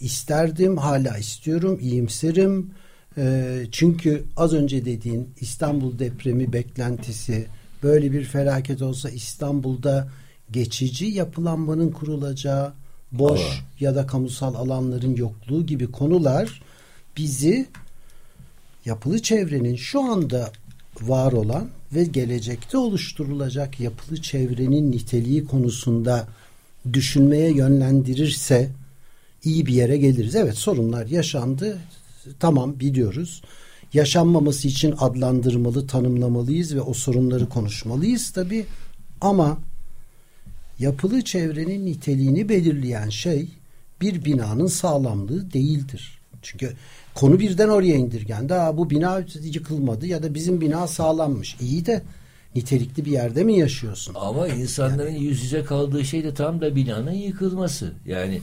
isterdim, hala istiyorum, iyimserim. Ee, çünkü az önce dediğin İstanbul depremi beklentisi böyle bir felaket olsa İstanbul'da geçici yapılanmanın kurulacağı boş Alan. ya da kamusal alanların yokluğu gibi konular bizi yapılı çevrenin şu anda var olan ve gelecekte oluşturulacak yapılı çevrenin niteliği konusunda düşünmeye yönlendirirse iyi bir yere geliriz. Evet sorunlar yaşandı. Tamam biliyoruz. Yaşanmaması için adlandırmalı, tanımlamalıyız ve o sorunları konuşmalıyız tabii. Ama yapılı çevrenin niteliğini belirleyen şey bir binanın sağlamlığı değildir. Çünkü konu birden oraya indirgendi. Aa, bu bina yıkılmadı ya da bizim bina sağlammış. İyi de nitelikli bir yerde mi yaşıyorsun? Ama insanların yüz yüze kaldığı şey de tam da binanın yıkılması. Yani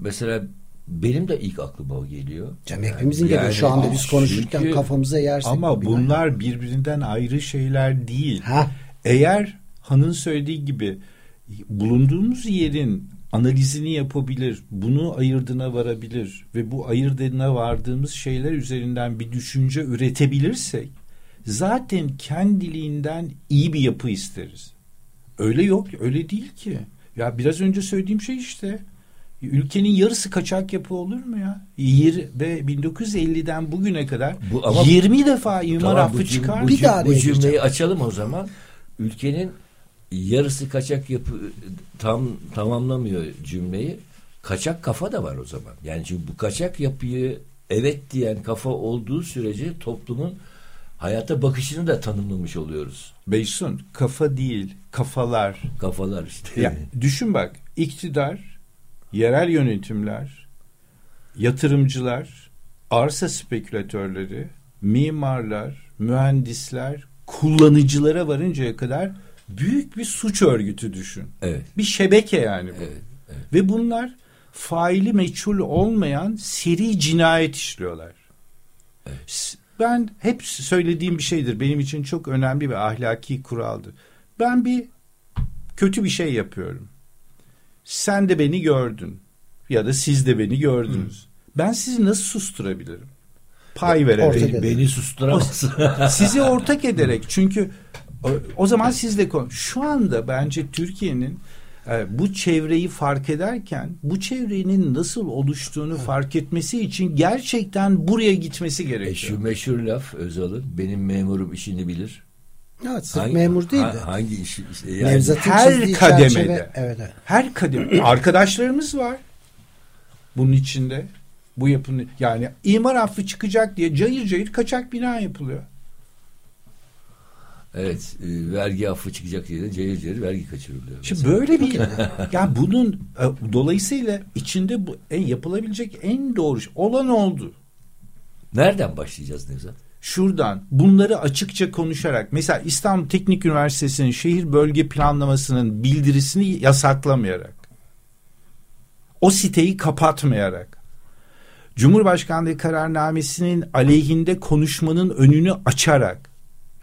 mesela benim de ilk aklıma o geliyor. Canım hepimizin geliyor. Şu anda biz konuşurken çünkü- kafamıza yersek. Ama bu bina- bunlar birbirinden ayrı şeyler değil. Ha. Eğer Han'ın söylediği gibi bulunduğumuz yerin analizini yapabilir, bunu ayırdığına varabilir ve bu ayırdığına vardığımız şeyler üzerinden bir düşünce üretebilirsek zaten kendiliğinden iyi bir yapı isteriz. Öyle yok, öyle değil ki. Ya biraz önce söylediğim şey işte. Ülkenin yarısı kaçak yapı olur mu ya? Yir ve 1950'den bugüne kadar Bu ama- 20 defa imar Tamam, affı çıkar. bu, Bir daha bu cümleyi açalım o zaman. Ülkenin yarısı kaçak yapı tam tamamlamıyor cümleyi. Kaçak kafa da var o zaman. Yani çünkü bu kaçak yapıyı evet diyen kafa olduğu sürece toplumun hayata bakışını da tanımlamış oluyoruz. Beysun kafa değil kafalar. Kafalar işte. Ya, düşün bak iktidar, yerel yönetimler, yatırımcılar, arsa spekülatörleri, mimarlar, mühendisler, kullanıcılara varıncaya kadar büyük bir suç örgütü düşün. Evet. Bir şebeke yani bu. Evet, evet. Ve bunlar faili meçhul olmayan seri cinayet işliyorlar. S- Ben hep söylediğim bir şeydir. Benim için çok önemli bir ahlaki kuraldır. Ben bir kötü bir şey yapıyorum. Sen de beni gördün. Ya da siz de beni gördünüz. Ben sizi nasıl susturabilirim? Pay vererek. Ortak Beni, beni susturamazsın. sizi ortak ederek çünkü o, o zaman sizle kon. Şu anda bence Türkiye'nin e, bu çevreyi fark ederken bu çevrenin nasıl oluştuğunu fark etmesi için gerçekten buraya gitmesi E, gerekiyor. şu meşhur laf Özal'ın benim memurum işini bilir. Evet, sırf Hangi- memur değil ha- de. hangi iş işte yani Nevzat'ın her kademede. çerçeve- Evet, evet. Her kadem arkadaşlarımız var bunun içinde. Bu yapının yani imar affı çıkacak diye cayır cayır kaçak bina yapılıyor. Evet, e, vergi affı çıkacak diye de cayır cayır vergi kaçırılıyor. Şimdi mesela. böyle bir yani bunun e, dolayısıyla içinde bu en yapılabilecek en doğru şey olan oldu. Nereden başlayacağız Nevzat? şuradan bunları açıkça konuşarak mesela İstanbul Teknik Üniversitesi'nin şehir bölge planlamasının bildirisini yasaklamayarak o siteyi kapatmayarak Cumhurbaşkanlığı kararnamesinin aleyhinde konuşmanın önünü açarak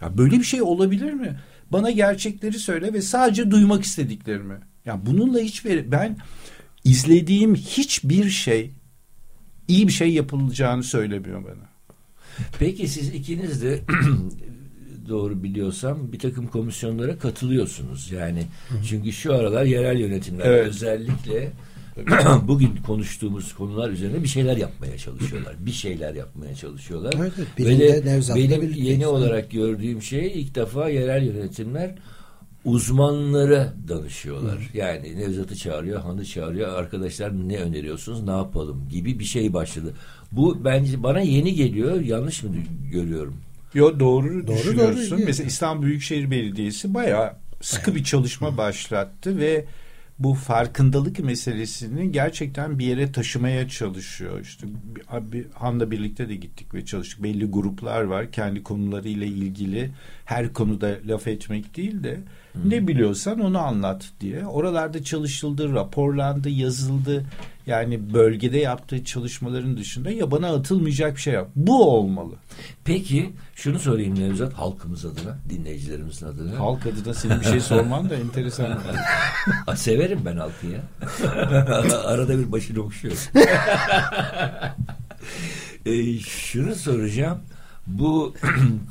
ya böyle bir şey olabilir mi? Bana gerçekleri söyle ve sadece duymak istediklerimi. Ya bununla hiçbir ben izlediğim hiçbir şey iyi bir şey yapılacağını söylemiyor bana. Peki siz ikiniz de doğru biliyorsam bir takım komisyonlara katılıyorsunuz. Yani çünkü şu aralar yerel yönetimler Evet. özellikle bugün konuştuğumuz konular üzerine bir şeyler yapmaya çalışıyorlar. Bir şeyler yapmaya çalışıyorlar. Evet, evet. Ve de benim yeni olarak gördüğüm şey ilk defa yerel yönetimler uzmanlara danışıyorlar. Yani Nevzat'ı çağırıyor, Han'ı çağırıyor. Arkadaşlar ne öneriyorsunuz, ne yapalım gibi bir şey başladı. Bu bence bana yeni geliyor. Yanlış mı görüyorum? Yo doğru, Doğru, düşünüyorsun. doğru. Mesela İstanbul Büyükşehir Belediyesi bayağı sıkı bir çalışma başlattı ve bu farkındalık meselesini gerçekten bir yere taşımaya çalışıyor. İşte bir, Han'la birlikte de gittik ve çalıştık. Belli gruplar var kendi konularıyla ilgili her konuda laf etmek değil de ne biliyorsan onu anlat diye. Oralarda çalışıldı, raporlandı, yazıldı. Yani bölgede yaptığı çalışmaların dışında ya bana atılmayacak bir şey yap. Bu olmalı. Peki şunu sorayım Nevzat halkımız adına, dinleyicilerimizin adına. Halk adına senin bir şey sorman da enteresan. Aa, Severim ben halkı ya. Arada bir başını okşuyorum. e, şunu soracağım. Bu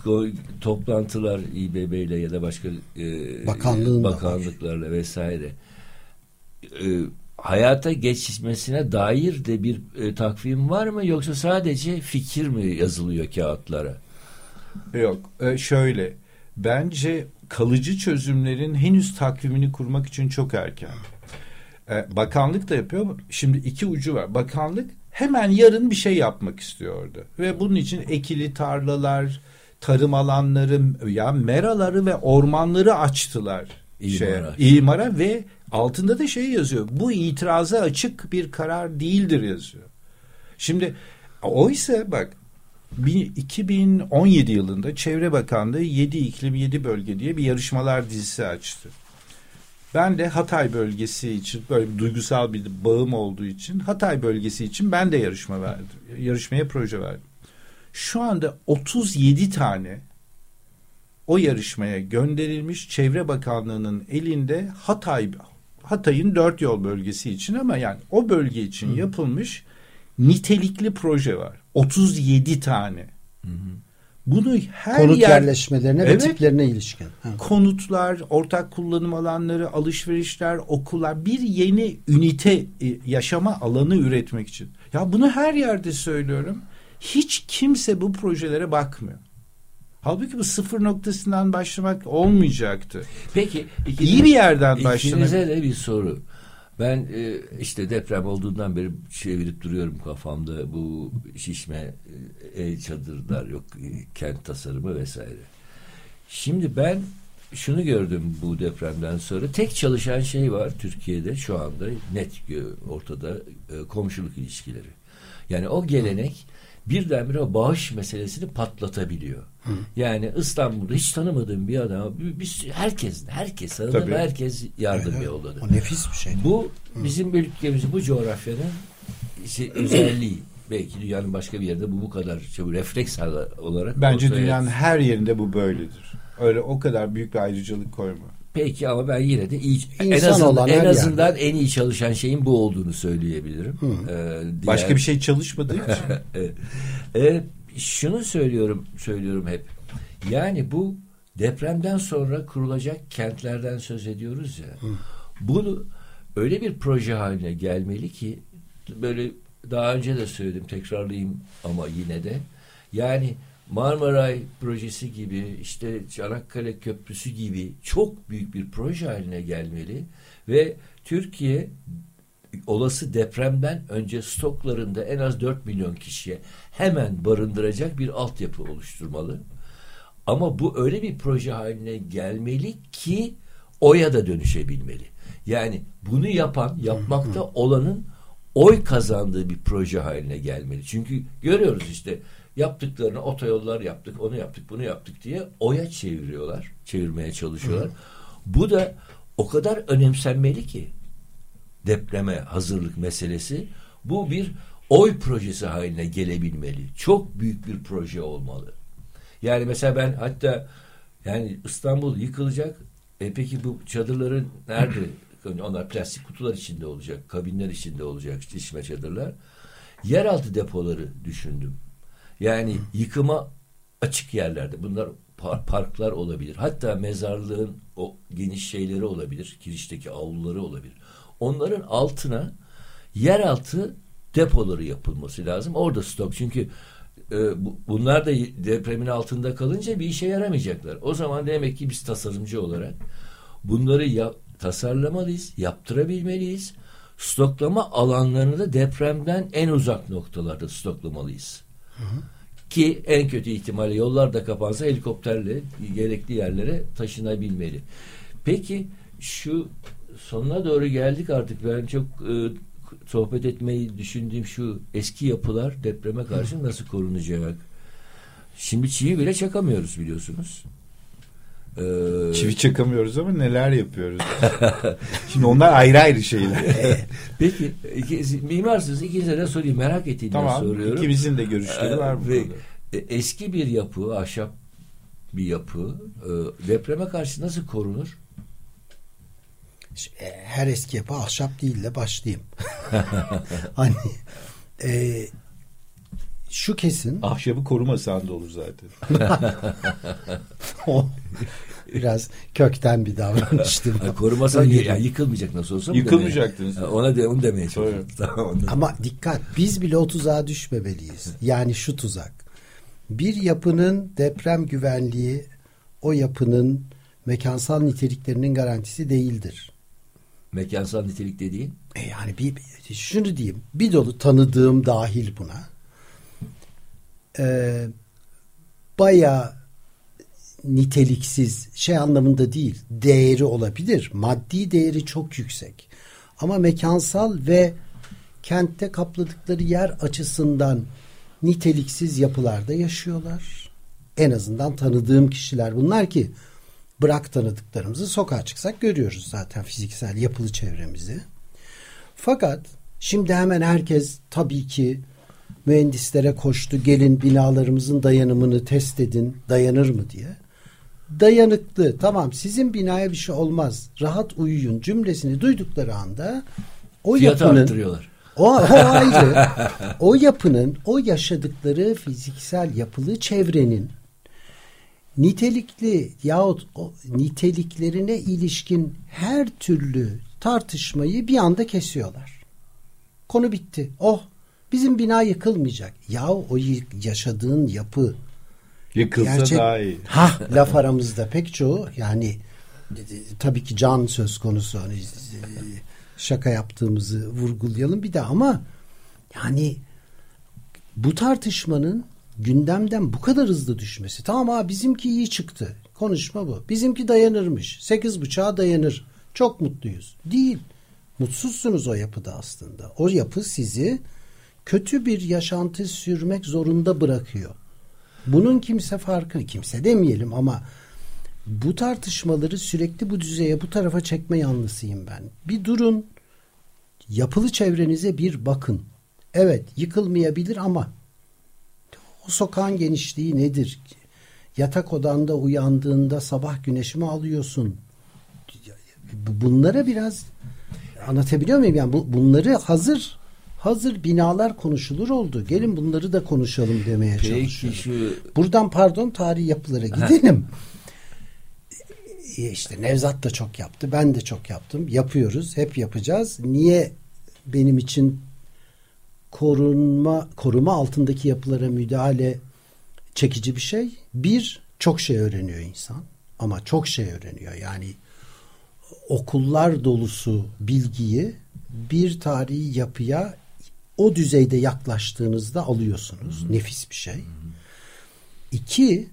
toplantılar İBB ile ya da başka e, bakanlıklarla vesaire e, hayata geçmesine dair de bir e, takvim var mı yoksa sadece fikir mi yazılıyor kağıtlara? Yok e, şöyle bence kalıcı çözümlerin henüz takvimini kurmak için çok erken. E, bakanlık da yapıyor. Şimdi iki ucu var. Bakanlık hemen yarın bir şey yapmak istiyordu. Ve bunun için ekili tarlalar, tarım alanları, ya meraları ve ormanları açtılar. İmara. Şeye, imara ve altında da şey yazıyor. Bu itiraza açık bir karar değildir yazıyor. Şimdi oysa bak bir- 2017 yılında Çevre Bakanlığı 7 iklim 7 bölge diye bir yarışmalar dizisi açtı. Ben de Hatay bölgesi için böyle bir duygusal bir bağım olduğu için Hatay bölgesi için ben de yarışma verdim. Yarışmaya proje verdim. Şu anda 37 tane o yarışmaya gönderilmiş Çevre Bakanlığı'nın elinde Hatay Hatay'ın dört yol bölgesi için ama yani o bölge için yapılmış nitelikli proje var. 37 tane. Bunu her Konut yer yerleşmelerine Evet. ve tiplerine ilişkin. Ha. konutlar, ortak kullanım alanları, alışverişler, okullar bir yeni ünite e, yaşama alanı üretmek için. Ya bunu her yerde söylüyorum. Hiç kimse bu projelere bakmıyor. Halbuki bu sıfır noktasından başlamak olmayacaktı. Peki İyi bir yerden İkinize başlamak. de bir soru. Ben e, işte deprem olduğundan beri çevirip duruyorum kafamda bu şişme e, çadırlar yok e, kent tasarımı vesaire. Şimdi ben şunu gördüm bu depremden sonra tek çalışan şey var Türkiye'de şu anda net ortada e, komşuluk ilişkileri. Yani o gelenek birdenbire bağış meselesini patlatabiliyor. Yani İstanbul'da hiç tanımadığım bir adam biz herkes herkes Tabii. herkes yardım yolladı. O nefis bir şey. Bu bizim ülkemizin bu coğrafyanın işte özelliği. Belki dünyanın başka bir yerde bu bu kadar çabuk refleks olarak. Bence dünyanın her yerinde bu böyledir. Öyle o kadar büyük bir ayrıcalık koyma. Peki ama ben yine de iyi, en İnsan azından, olan en azından en iyi çalışan şeyin bu olduğunu söyleyebilirim. Ee, Başka diğer- bir şey çalışmadığı için. Ee, şunu söylüyorum söylüyorum hep. Yani bu depremden sonra kurulacak kentlerden söz ediyoruz ya. Bunu öyle bir proje haline gelmeli ki böyle daha önce de söyledim tekrarlayayım ama yine de yani Marmaray projesi gibi işte Çanakkale Köprüsü gibi çok büyük bir proje haline gelmeli ve Türkiye olası depremden önce stoklarında en az 4 milyon kişiye hemen barındıracak bir altyapı oluşturmalı. Ama bu öyle bir proje haline gelmeli ki oya da dönüşebilmeli. Yani bunu yapan, yapmakta olanın oy kazandığı bir proje haline gelmeli. Çünkü görüyoruz işte yaptıklarını otoyollar yaptık, onu yaptık, bunu yaptık diye oya çeviriyorlar, çevirmeye çalışıyorlar. Hı. Bu da o kadar önemsenmeli ki depreme hazırlık meselesi. Bu bir oy projesi haline gelebilmeli. Çok büyük bir proje olmalı. Yani mesela ben hatta yani İstanbul yıkılacak. E peki bu çadırların nerede? Onlar plastik kutular içinde olacak, kabinler içinde olacak, şişme çadırlar. Yeraltı depoları düşündüm. Yani yıkıma açık yerlerde. Bunlar parklar olabilir. Hatta mezarlığın o geniş şeyleri olabilir. Kirişteki avluları olabilir. Onların altına yeraltı depoları yapılması lazım. Orada stok. Çünkü e, bu, bunlar da depremin altında kalınca bir işe yaramayacaklar. O zaman demek ki biz tasarımcı olarak bunları ya, tasarlamalıyız, yaptırabilmeliyiz. Stoklama alanlarını da depremden en uzak noktalarda stoklamalıyız. Hı hı. Ki en kötü ihtimalle yollar da kapansa helikopterle gerekli yerlere taşınabilmeli. Peki şu sonuna doğru geldik artık. Ben çok e, sohbet etmeyi düşündüğüm şu eski yapılar depreme karşı nasıl korunacak? Şimdi çivi bile çakamıyoruz biliyorsunuz. Ee, Çivi çakamıyoruz ama neler yapıyoruz. Şimdi onlar ayrı ayrı şeyler. Peki iki, mimarsınız ikinize de sorayım merak ettiğimden tamam, soruyorum. İkimizin de görüşleri var ee, ve e, Eski bir yapı, ahşap bir yapı e, depreme karşı nasıl korunur? E, her eski yapı ahşap değil de başlayayım. hani e, şu kesin. Ahşabı korumasan da olur zaten. o biraz kökten bir davranıştı. korumasan yani yıkılmayacak nasıl olsa. Yıkılmayacaktınız. Ona de, onu demeye çalışıyorum. Tamam, Ama dikkat biz bile o tuzağa düşmemeliyiz. Yani şu tuzak. Bir yapının deprem güvenliği o yapının mekansal niteliklerinin garantisi değildir. Mekansal nitelik dediğin? E yani bir, şunu diyeyim. Bir dolu tanıdığım dahil buna. Ee, Baya niteliksiz şey anlamında değil. Değeri olabilir. Maddi değeri çok yüksek. Ama mekansal ve kentte kapladıkları yer açısından niteliksiz yapılarda yaşıyorlar. En azından tanıdığım kişiler bunlar ki bırak tanıdıklarımızı sokağa çıksak görüyoruz zaten fiziksel yapılı çevremizi. Fakat şimdi hemen herkes tabii ki mühendislere koştu. Gelin binalarımızın dayanımını test edin. Dayanır mı diye. Dayanıklı. Tamam sizin binaya bir şey olmaz. Rahat uyuyun cümlesini duydukları anda o Fiyatı yapının arttırıyorlar. O, o ayrı. o yapının, o yaşadıkları fiziksel yapılı çevrenin nitelikli yahut o niteliklerine ilişkin her türlü tartışmayı bir anda kesiyorlar. Konu bitti. Oh bizim bina yıkılmayacak. Ya o yaşadığın yapı yıkılsa gerçek, daha iyi. Ha laf aramızda pek çoğu yani tabii ki can söz konusu hani şaka yaptığımızı vurgulayalım bir de ama yani bu tartışmanın gündemden bu kadar hızlı düşmesi. Tamam abi bizimki iyi çıktı. Konuşma bu. Bizimki dayanırmış. Sekiz buçuğa dayanır. Çok mutluyuz. Değil. Mutsuzsunuz o yapıda aslında. O yapı sizi kötü bir yaşantı sürmek zorunda bırakıyor. Bunun kimse farkı, kimse demeyelim ama bu tartışmaları sürekli bu düzeye, bu tarafa çekme yanlısıyım ben. Bir durun, yapılı çevrenize bir bakın. Evet, yıkılmayabilir ama o sokağın genişliği nedir? Yatak odanda uyandığında sabah güneşimi alıyorsun. Bunlara biraz anlatabiliyor muyum? Yani bu, bunları hazır hazır binalar konuşulur oldu. Gelin bunları da konuşalım demeye Peki çalışıyorum. Şu... Buradan pardon tarihi yapılara gidelim. İşte Nevzat da çok yaptı. Ben de çok yaptım. Yapıyoruz. Hep yapacağız. Niye benim için korunma koruma altındaki yapılara müdahale çekici bir şey. Bir çok şey öğreniyor insan ama çok şey öğreniyor. Yani okullar dolusu bilgiyi bir tarihi yapıya o düzeyde yaklaştığınızda alıyorsunuz. Hı-hı. Nefis bir şey. Hı-hı. İki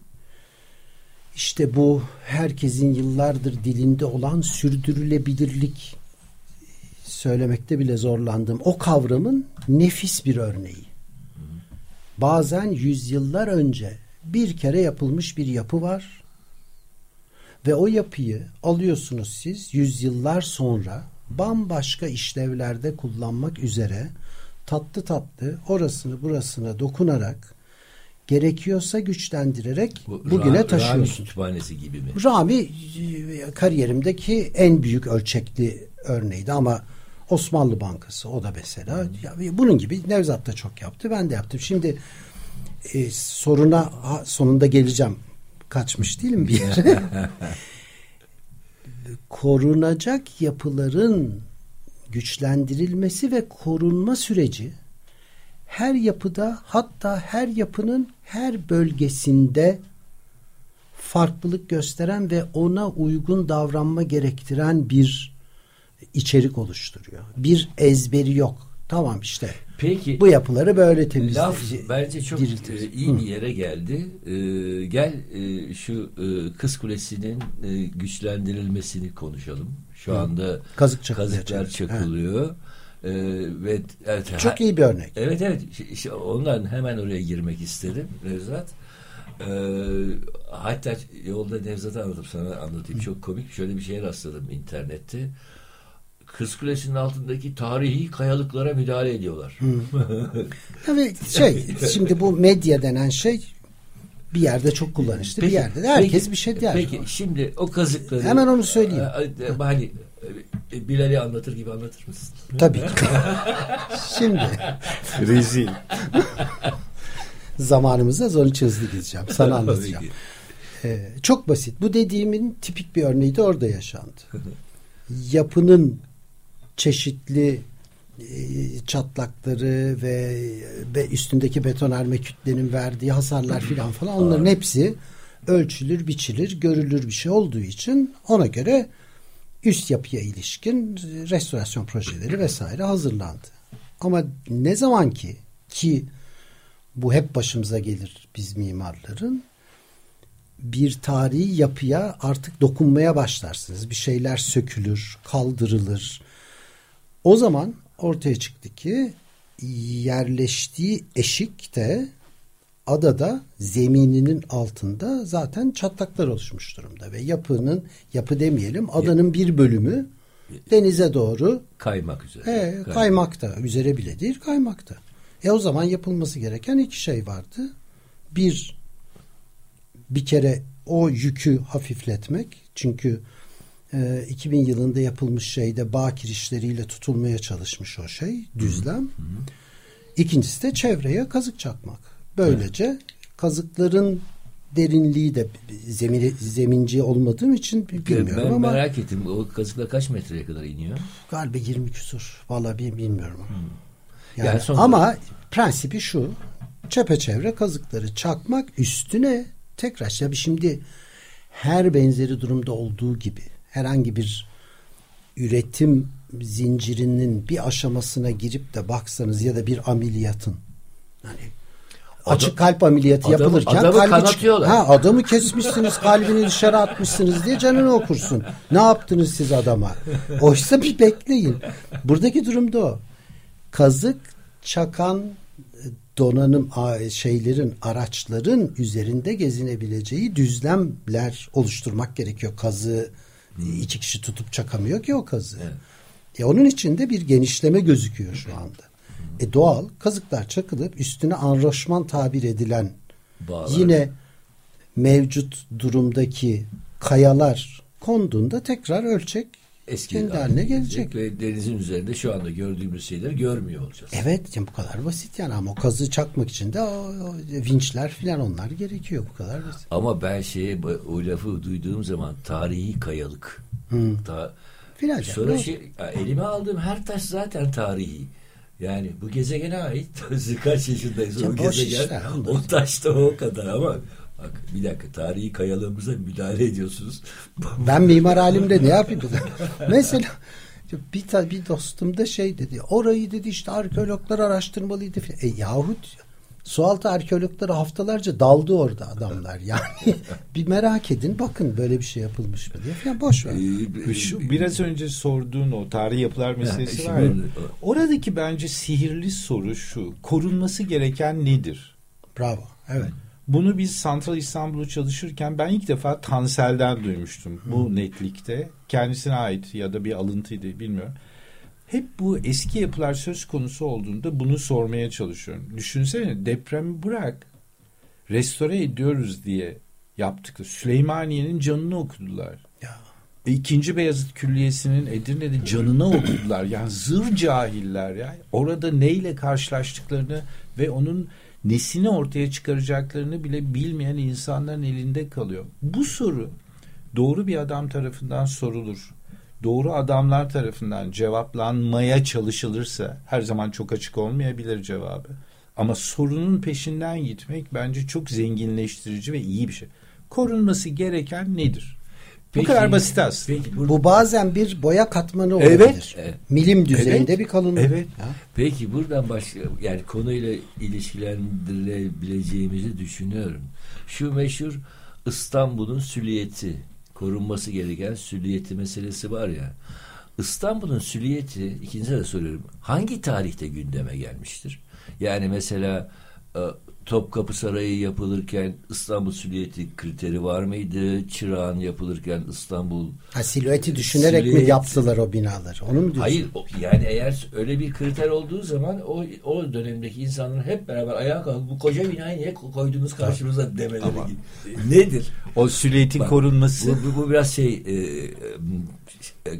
işte bu herkesin yıllardır dilinde olan sürdürülebilirlik söylemekte bile zorlandım. O kavramın nefis bir örneği. bazen yüzyıllar önce bir kere yapılmış bir yapı var ve o yapıyı alıyorsunuz siz yüzyıllar sonra bambaşka işlevlerde kullanmak üzere tatlı tatlı orasını burasına dokunarak gerekiyorsa güçlendirerek Bu bugüne Ra- Rami taşıyorsunuz. kütüphanesi gibi mi? Rami e, kariyerimdeki en büyük ölçekli örneğiydi ama Osmanlı Bankası o da mesela ya, bunun gibi Nevzat da çok yaptı ben de yaptım. Şimdi e, soruna ha, sonunda geleceğim kaçmış değilim bir yere. Korunacak yapıların güçlendirilmesi ve korunma süreci her yapıda hatta her yapının her bölgesinde farklılık gösteren ve ona uygun davranma gerektiren bir içerik oluşturuyor. Bir ezberi yok. Tamam işte. Peki Bu yapıları böyle temizle. laf bence çok diriltir. e, iyi bir yere geldi. E, gel e, şu e, Kız Kulesi'nin e, güçlendirilmesini konuşalım. Şu anda Kazık çakılıyor. kazıklar Evet. çakılıyor. E, ve evet, ha- Çok iyi bir örnek. Evet evet İşte ondan hemen oraya girmek istedim Nevzat. Ee, hatta yolda Nevzat'ı anlatıp sana anlatayım. Çok komik şöyle bir şeye rastladım internette. Kız Kulesi'nin altındaki tarihi kayalıklara müdahale ediyorlar. Tabii şey şimdi bu medya denen şey bir yerde çok kullanışlı bir Peki, yerde de herkes peki, bir şey der. Peki şimdi o kazıkları Hemen onu söyleyeyim. Hani Bilal'i anlatır gibi anlatır mısın? Tabii ki. Şimdi Rezil. zamanımızda az önce hızlı gideceğim. Sana anlatacağım. Ee, çok basit. Bu dediğimin tipik bir örneği de orada yaşandı. Yapının çeşitli çatlakları ve, ve üstündeki betonarme kütlenin verdiği hasarlar filan falan onların hepsi ölçülür, biçilir, görülür bir şey olduğu için ona göre üst yapıya ilişkin restorasyon projeleri vesaire hazırlandı. Ama ne zaman ki ki bu hep başımıza gelir biz mimarların bir tarihi yapıya artık dokunmaya başlarsınız. Bir şeyler sökülür, kaldırılır. O zaman ortaya çıktı ki yerleştiği eşik de adada zemininin altında zaten çatlaklar oluşmuş durumda ve yapının yapı demeyelim adanın bir bölümü denize doğru Kaymak üzere. e, Kaymak. kaymakta. Üzere bile değil kaymakta. E o zaman yapılması gereken iki şey vardı. Bir bir kere o yükü hafifletmek. Çünkü e, 2000 yılında yapılmış şeyde bağ kirişleriyle tutulmaya çalışmış o şey. Düzlem. İkincisi de çevreye kazık çakmak. Böylece kazıkların derinliği de zemin, zeminci olmadığım için bilmiyorum ben ama merak ettim. O kazıklar kaç metreye kadar iniyor? Galiba 20 küsur. Vallahi bir bilmiyorum. Yani, Hmm. Yani son- ama prensibi şu. Çepeçevre kazıkları çakmak üstüne tekrar ya şimdi her benzeri durumda olduğu gibi herhangi bir üretim zincirinin bir aşamasına girip de baksanız ya da bir ameliyatın hani açık kalp ameliyatı adamı- yapılırken adamı kalbi kanatıyorlar. ha adamı kesmişsiniz kalbini dışarı atmışsınız diye canını okursun. Ne yaptınız siz adama? Oysa bir bekleyin. Buradaki durumda o. Kazık çakan e, donanım şeylerin araçların üzerinde gezinebileceği düzlemler oluşturmak gerekiyor. Kazığı e, iki kişi tutup çakamıyor ki o kazığı. E onun içinde bir genişleme gözüküyor şu anda. E doğal kazıklar çakılıp üstüne anroşman tabir edilen Bağlar. yine mevcut durumdaki kayalar konduğunda tekrar ölçek Eski haline gelecek ve denizin üzerinde şu anda gördüğümüz şeyleri görmüyor olacağız. Evet yani bu kadar basit yani ama o kazığı çakmak için de o, o vinçler filan onlar gerekiyor bu kadar basit. Ama ben şeye o lafı duyduğum zaman tarihi kayalık. Ta, Filan sonra şey, elime aldığım her taş zaten tarihi. Yani bu gezegene ait. Kaç yaşındayız Ya o gezegen. onlar. O taş da o kadar ama bak bir dakika tarihi kayalığımıza müdahale ediyorsunuz. Ben mimar halimde ne yapayım? Mesela bir, ta- bir dostum da şey dedi. Orayı dedi işte arkeologlar araştırmalıydı. E yahut sualtı arkeologları haftalarca daldı orada adamlar. Yani bir merak edin bakın böyle bir şey yapılmış mı diye falan boş ver. Ee, Şu biraz önce sorduğun o tarihi yapılar meselesi var ya. Oradaki bence sihirli soru şu. Korunması gereken nedir? bravo. Evet. Bunu biz Santral İstanbul'u çalışırken ben ilk defa Tansel'den duymuştum bu netlikte. Kendisine ait ya da bir alıntıydı bilmiyorum. Hep bu eski yapılar söz konusu olduğunda bunu sormaya çalışıyorum. Düşünsene depremi bırak. Restore ediyoruz diye yaptık. Süleymaniye'nin canını okudular. Ya. E, İkinci Beyazıt Külliyesi'nin Edirne'de canına okudular. Yani zır cahiller ya. Orada neyle karşılaştıklarını ve onun nesini ortaya çıkaracaklarını bile bilmeyen insanların elinde kalıyor. Bu soru doğru bir adam tarafından sorulur. Doğru adamlar tarafından cevaplanmaya çalışılırsa her zaman çok açık olmayabilir cevabı. Ama sorunun peşinden gitmek bence çok zenginleştirici ve iyi bir şey. Korunması gereken nedir? Peki- Bu kadar basit aslında. Peki, bu- Bu bazen bir boya katmanı olabilir. Evet. Milim düzeyinde Evet. bir kalınlık. Evet. Ya. Peki buradan başka yani konuyla ilişkilendirebileceğimizi düşünüyorum. Şu meşhur İstanbul'un süliyeti korunması gereken süliyeti meselesi var ya. İstanbul'un süliyeti ikinize de soruyorum. Hangi tarihte gündeme gelmiştir? Yani mesela e, Topkapı Sarayı yapılırken İstanbul süliyeti kriteri var mıydı? Çırağan yapılırken İstanbul Ha, silüeti düşünerek Silüet. mi yaptılar o binaları? Onu mu diyorsun? Hayır yani eğer öyle bir kriter olduğu zaman o o dönemdeki insanların hep beraber ayağa kalkıp bu koca binayı niye koydunuz karşımıza demeleri Ama- gibi. Nedir? O sületin Bak, korunması Bu, bu, bu biraz şey e, e,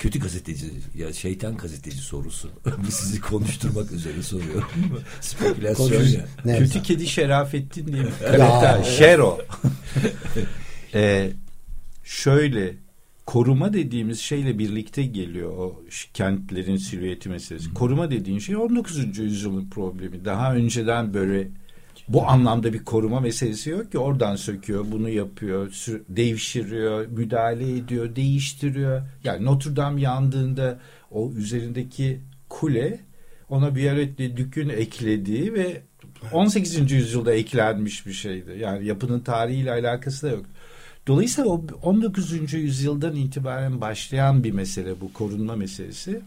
kötü gazeteci ya şeytan gazeteci sorusu. Bu sizi konuşturmak üzere soruyorum. Spekülasyon Konuş- ya. Ne Kötü güzel. kedi Şerafettin diye bir Ya. karakter. Şero. Ee, şöyle koruma dediğimiz şeyle birlikte geliyor o kentlerin silüeti meselesi. Koruma dediğin şey 19. yüzyılın problemi. Daha önceden böyle bu anlamda bir koruma meselesi yok ki oradan söküyor, bunu yapıyor, devşiriyor, müdahale ediyor, değiştiriyor. Yani Notre Dame yandığında o üzerindeki kule ona Violette Dük'ün eklediği ve 18. yüzyılda eklenmiş bir şeydi. Yani yapının tarihiyle alakası da yok. Dolayısıyla o 19. yüzyıldan itibaren başlayan bir mesele bu korunma meselesi.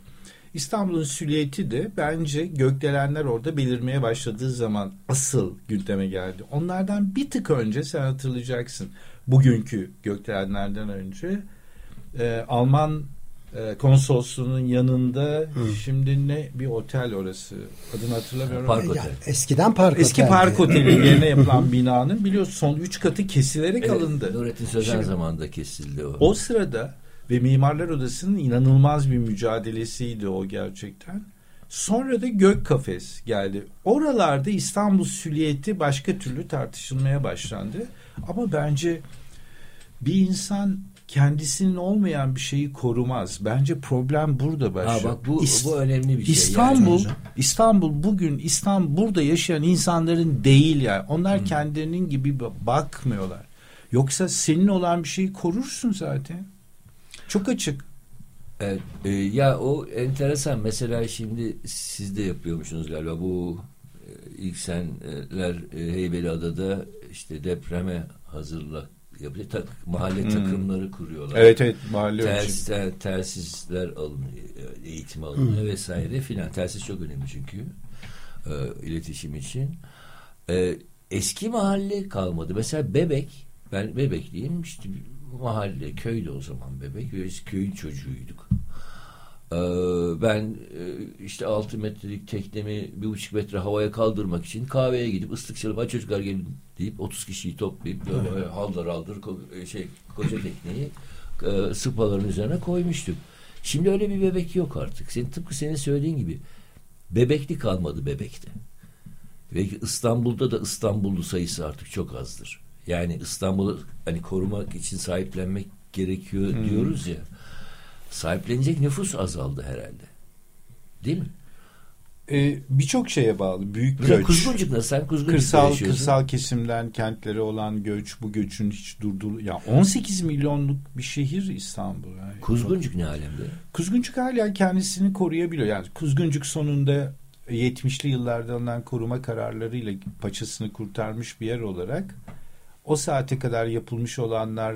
İstanbul'un süliyeti de bence gökdelenler orada belirmeye başladığı zaman asıl gündeme geldi. Onlardan bir tık önce sen hatırlayacaksın. Bugünkü gökdelenlerden önce e, Alman e, konsolosluğunun yanında şimdi ne bir otel orası adını hatırlamıyorum. Park Ya, Otel. eskiden park Eski oteldi. park oteli yerine yapılan binanın biliyorsun son üç katı kesilerek Evet, alındı. Nurettin Sözen Şimdi- zamanında kesildi o. O sırada ve Mimarlar Odası'nın inanılmaz bir mücadelesiydi o gerçekten. Sonra da Gök Kafes geldi. Oralarda İstanbul süliyeti başka türlü tartışılmaya başlandı. Ama bence bir insan kendisinin olmayan bir şeyi korumaz. Bence problem burada Ha, başlıyor. bak bu İst- bu önemli bir şey. İstanbul, Yani. İstanbul bugün İstanbul burada yaşayan insanların değil yani. Onlar kendilerinin gibi ba- bakmıyorlar. Yoksa senin olan bir şeyi korursun zaten. Çok açık. Evet, e, ya o enteresan. Mesela şimdi siz de yapıyormuşsunuz galiba bu e, ilk senler e, Heybeliada'da işte depreme hazırlık yapıyor. Tak, mahalle Hmm. takımları kuruyorlar. Evet evet mahalle ölçümü. Telsizler, telsizler alınıyor, e, eğitim alınıyor vesaire filan. Telsiz çok önemli çünkü e, iletişim için. E, eski mahalle kalmadı. Mesela Bebek, ben Bebekliyim işte mahalle, köyde o zaman Bebek biz köyün çocuğuyduk. E, ben e, işte 6 metrelik teknemi bir buçuk metre havaya kaldırmak için kahveye gidip ıslık çalıp "Hadi çocuklar gelin deyip 30 kişiyi toplayıp böyle haldır haldır ko- şey koca tekneyi e, sıpaların üzerine koymuştuk. Şimdi öyle bir bebek yok artık. Senin tıpkı senin söylediğin gibi bebekli kalmadı bebekte. Ve İstanbul'da da İstanbullu sayısı artık çok azdır. Yani İstanbul'u hani korumak için sahiplenmek gerekiyor Hmm. diyoruz ya. Sahiplenecek nüfus azaldı herhalde. Değil mi? Ee, Birçok şeye bağlı. Büyük Mesela göç. Kuzguncuk'ta sen Kuzguncuk'ta Kırsal, yaşıyorsun. kırsal kesimden kentlere olan göç, bu göçün hiç durduğu... Ya 18 milyonluk bir şehir İstanbul. Yani. Kuzguncuk ne alemde? Kuzguncuk hala kendisini koruyabiliyor. Yani Kuzguncuk sonunda 70'li yıllarda alınan koruma kararlarıyla paçasını kurtarmış bir yer olarak o saate kadar yapılmış olanlar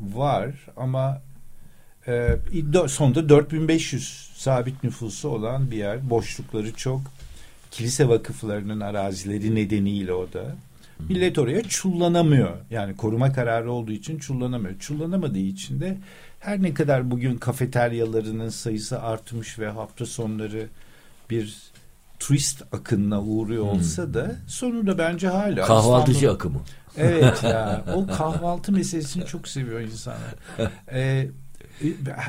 var ama e, sonunda 4500 sabit nüfusu olan bir yer. Boşlukları çok. kilise vakıflarının arazileri nedeniyle o da millet oraya çullanamıyor. Yani koruma kararı olduğu için çullanamıyor. Çullanamadığı için de her ne kadar bugün kafeteryalarının sayısı artmış ve hafta sonları bir turist akınına uğruyor olsa da sonunda bence hala Kahvaltıcı İstanbul- akımı. Evet ya o kahvaltı meselesini çok seviyor insanlar. Ee,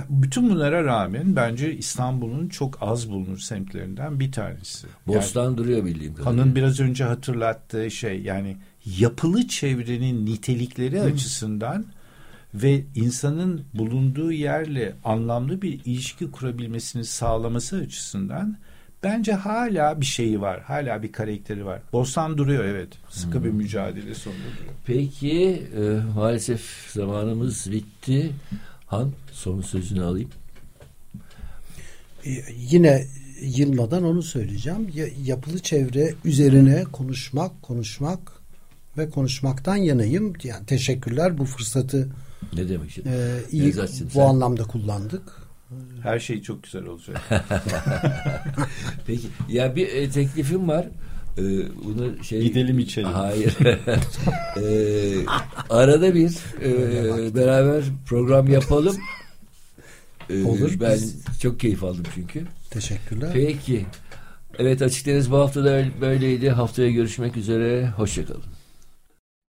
bütün bunlara rağmen bence İstanbul'un çok az bulunur semtlerinden bir tanesi. Yani Bostan duruyor bildiğim kadarıyla. Han'ın biraz önce hatırlattığı şey yani yapılı çevrenin nitelikleri açısından ve insanın bulunduğu yerle anlamlı bir ilişki kurabilmesini sağlaması açısından bence hala bir şeyi var. Hala bir karakteri var. Bostan duruyor evet. Sıkı bir mücadele sonunda duruyor. Peki e, maalesef zamanımız bitti. Han son sözünü alayım. E, yine yılmadan onu söyleyeceğim. Ya- yapılı çevre üzerine konuşmak, konuşmak ve konuşmaktan yanayım. Yani teşekkürler bu fırsatı Ne demek şimdi? e, iyi bu sen- anlamda kullandık. Her şey çok güzel olacak. Peki ya bir e, teklifim var. E, bunu şey Gidelim içelim. Hayır. E, arada bir e, beraber program yapalım. E, Olur, Ben biz- çok keyif aldım çünkü. Teşekkürler. Peki. Evet açık deniz bu hafta da böyleydi. Haftaya görüşmek üzere. Hoşçakalın.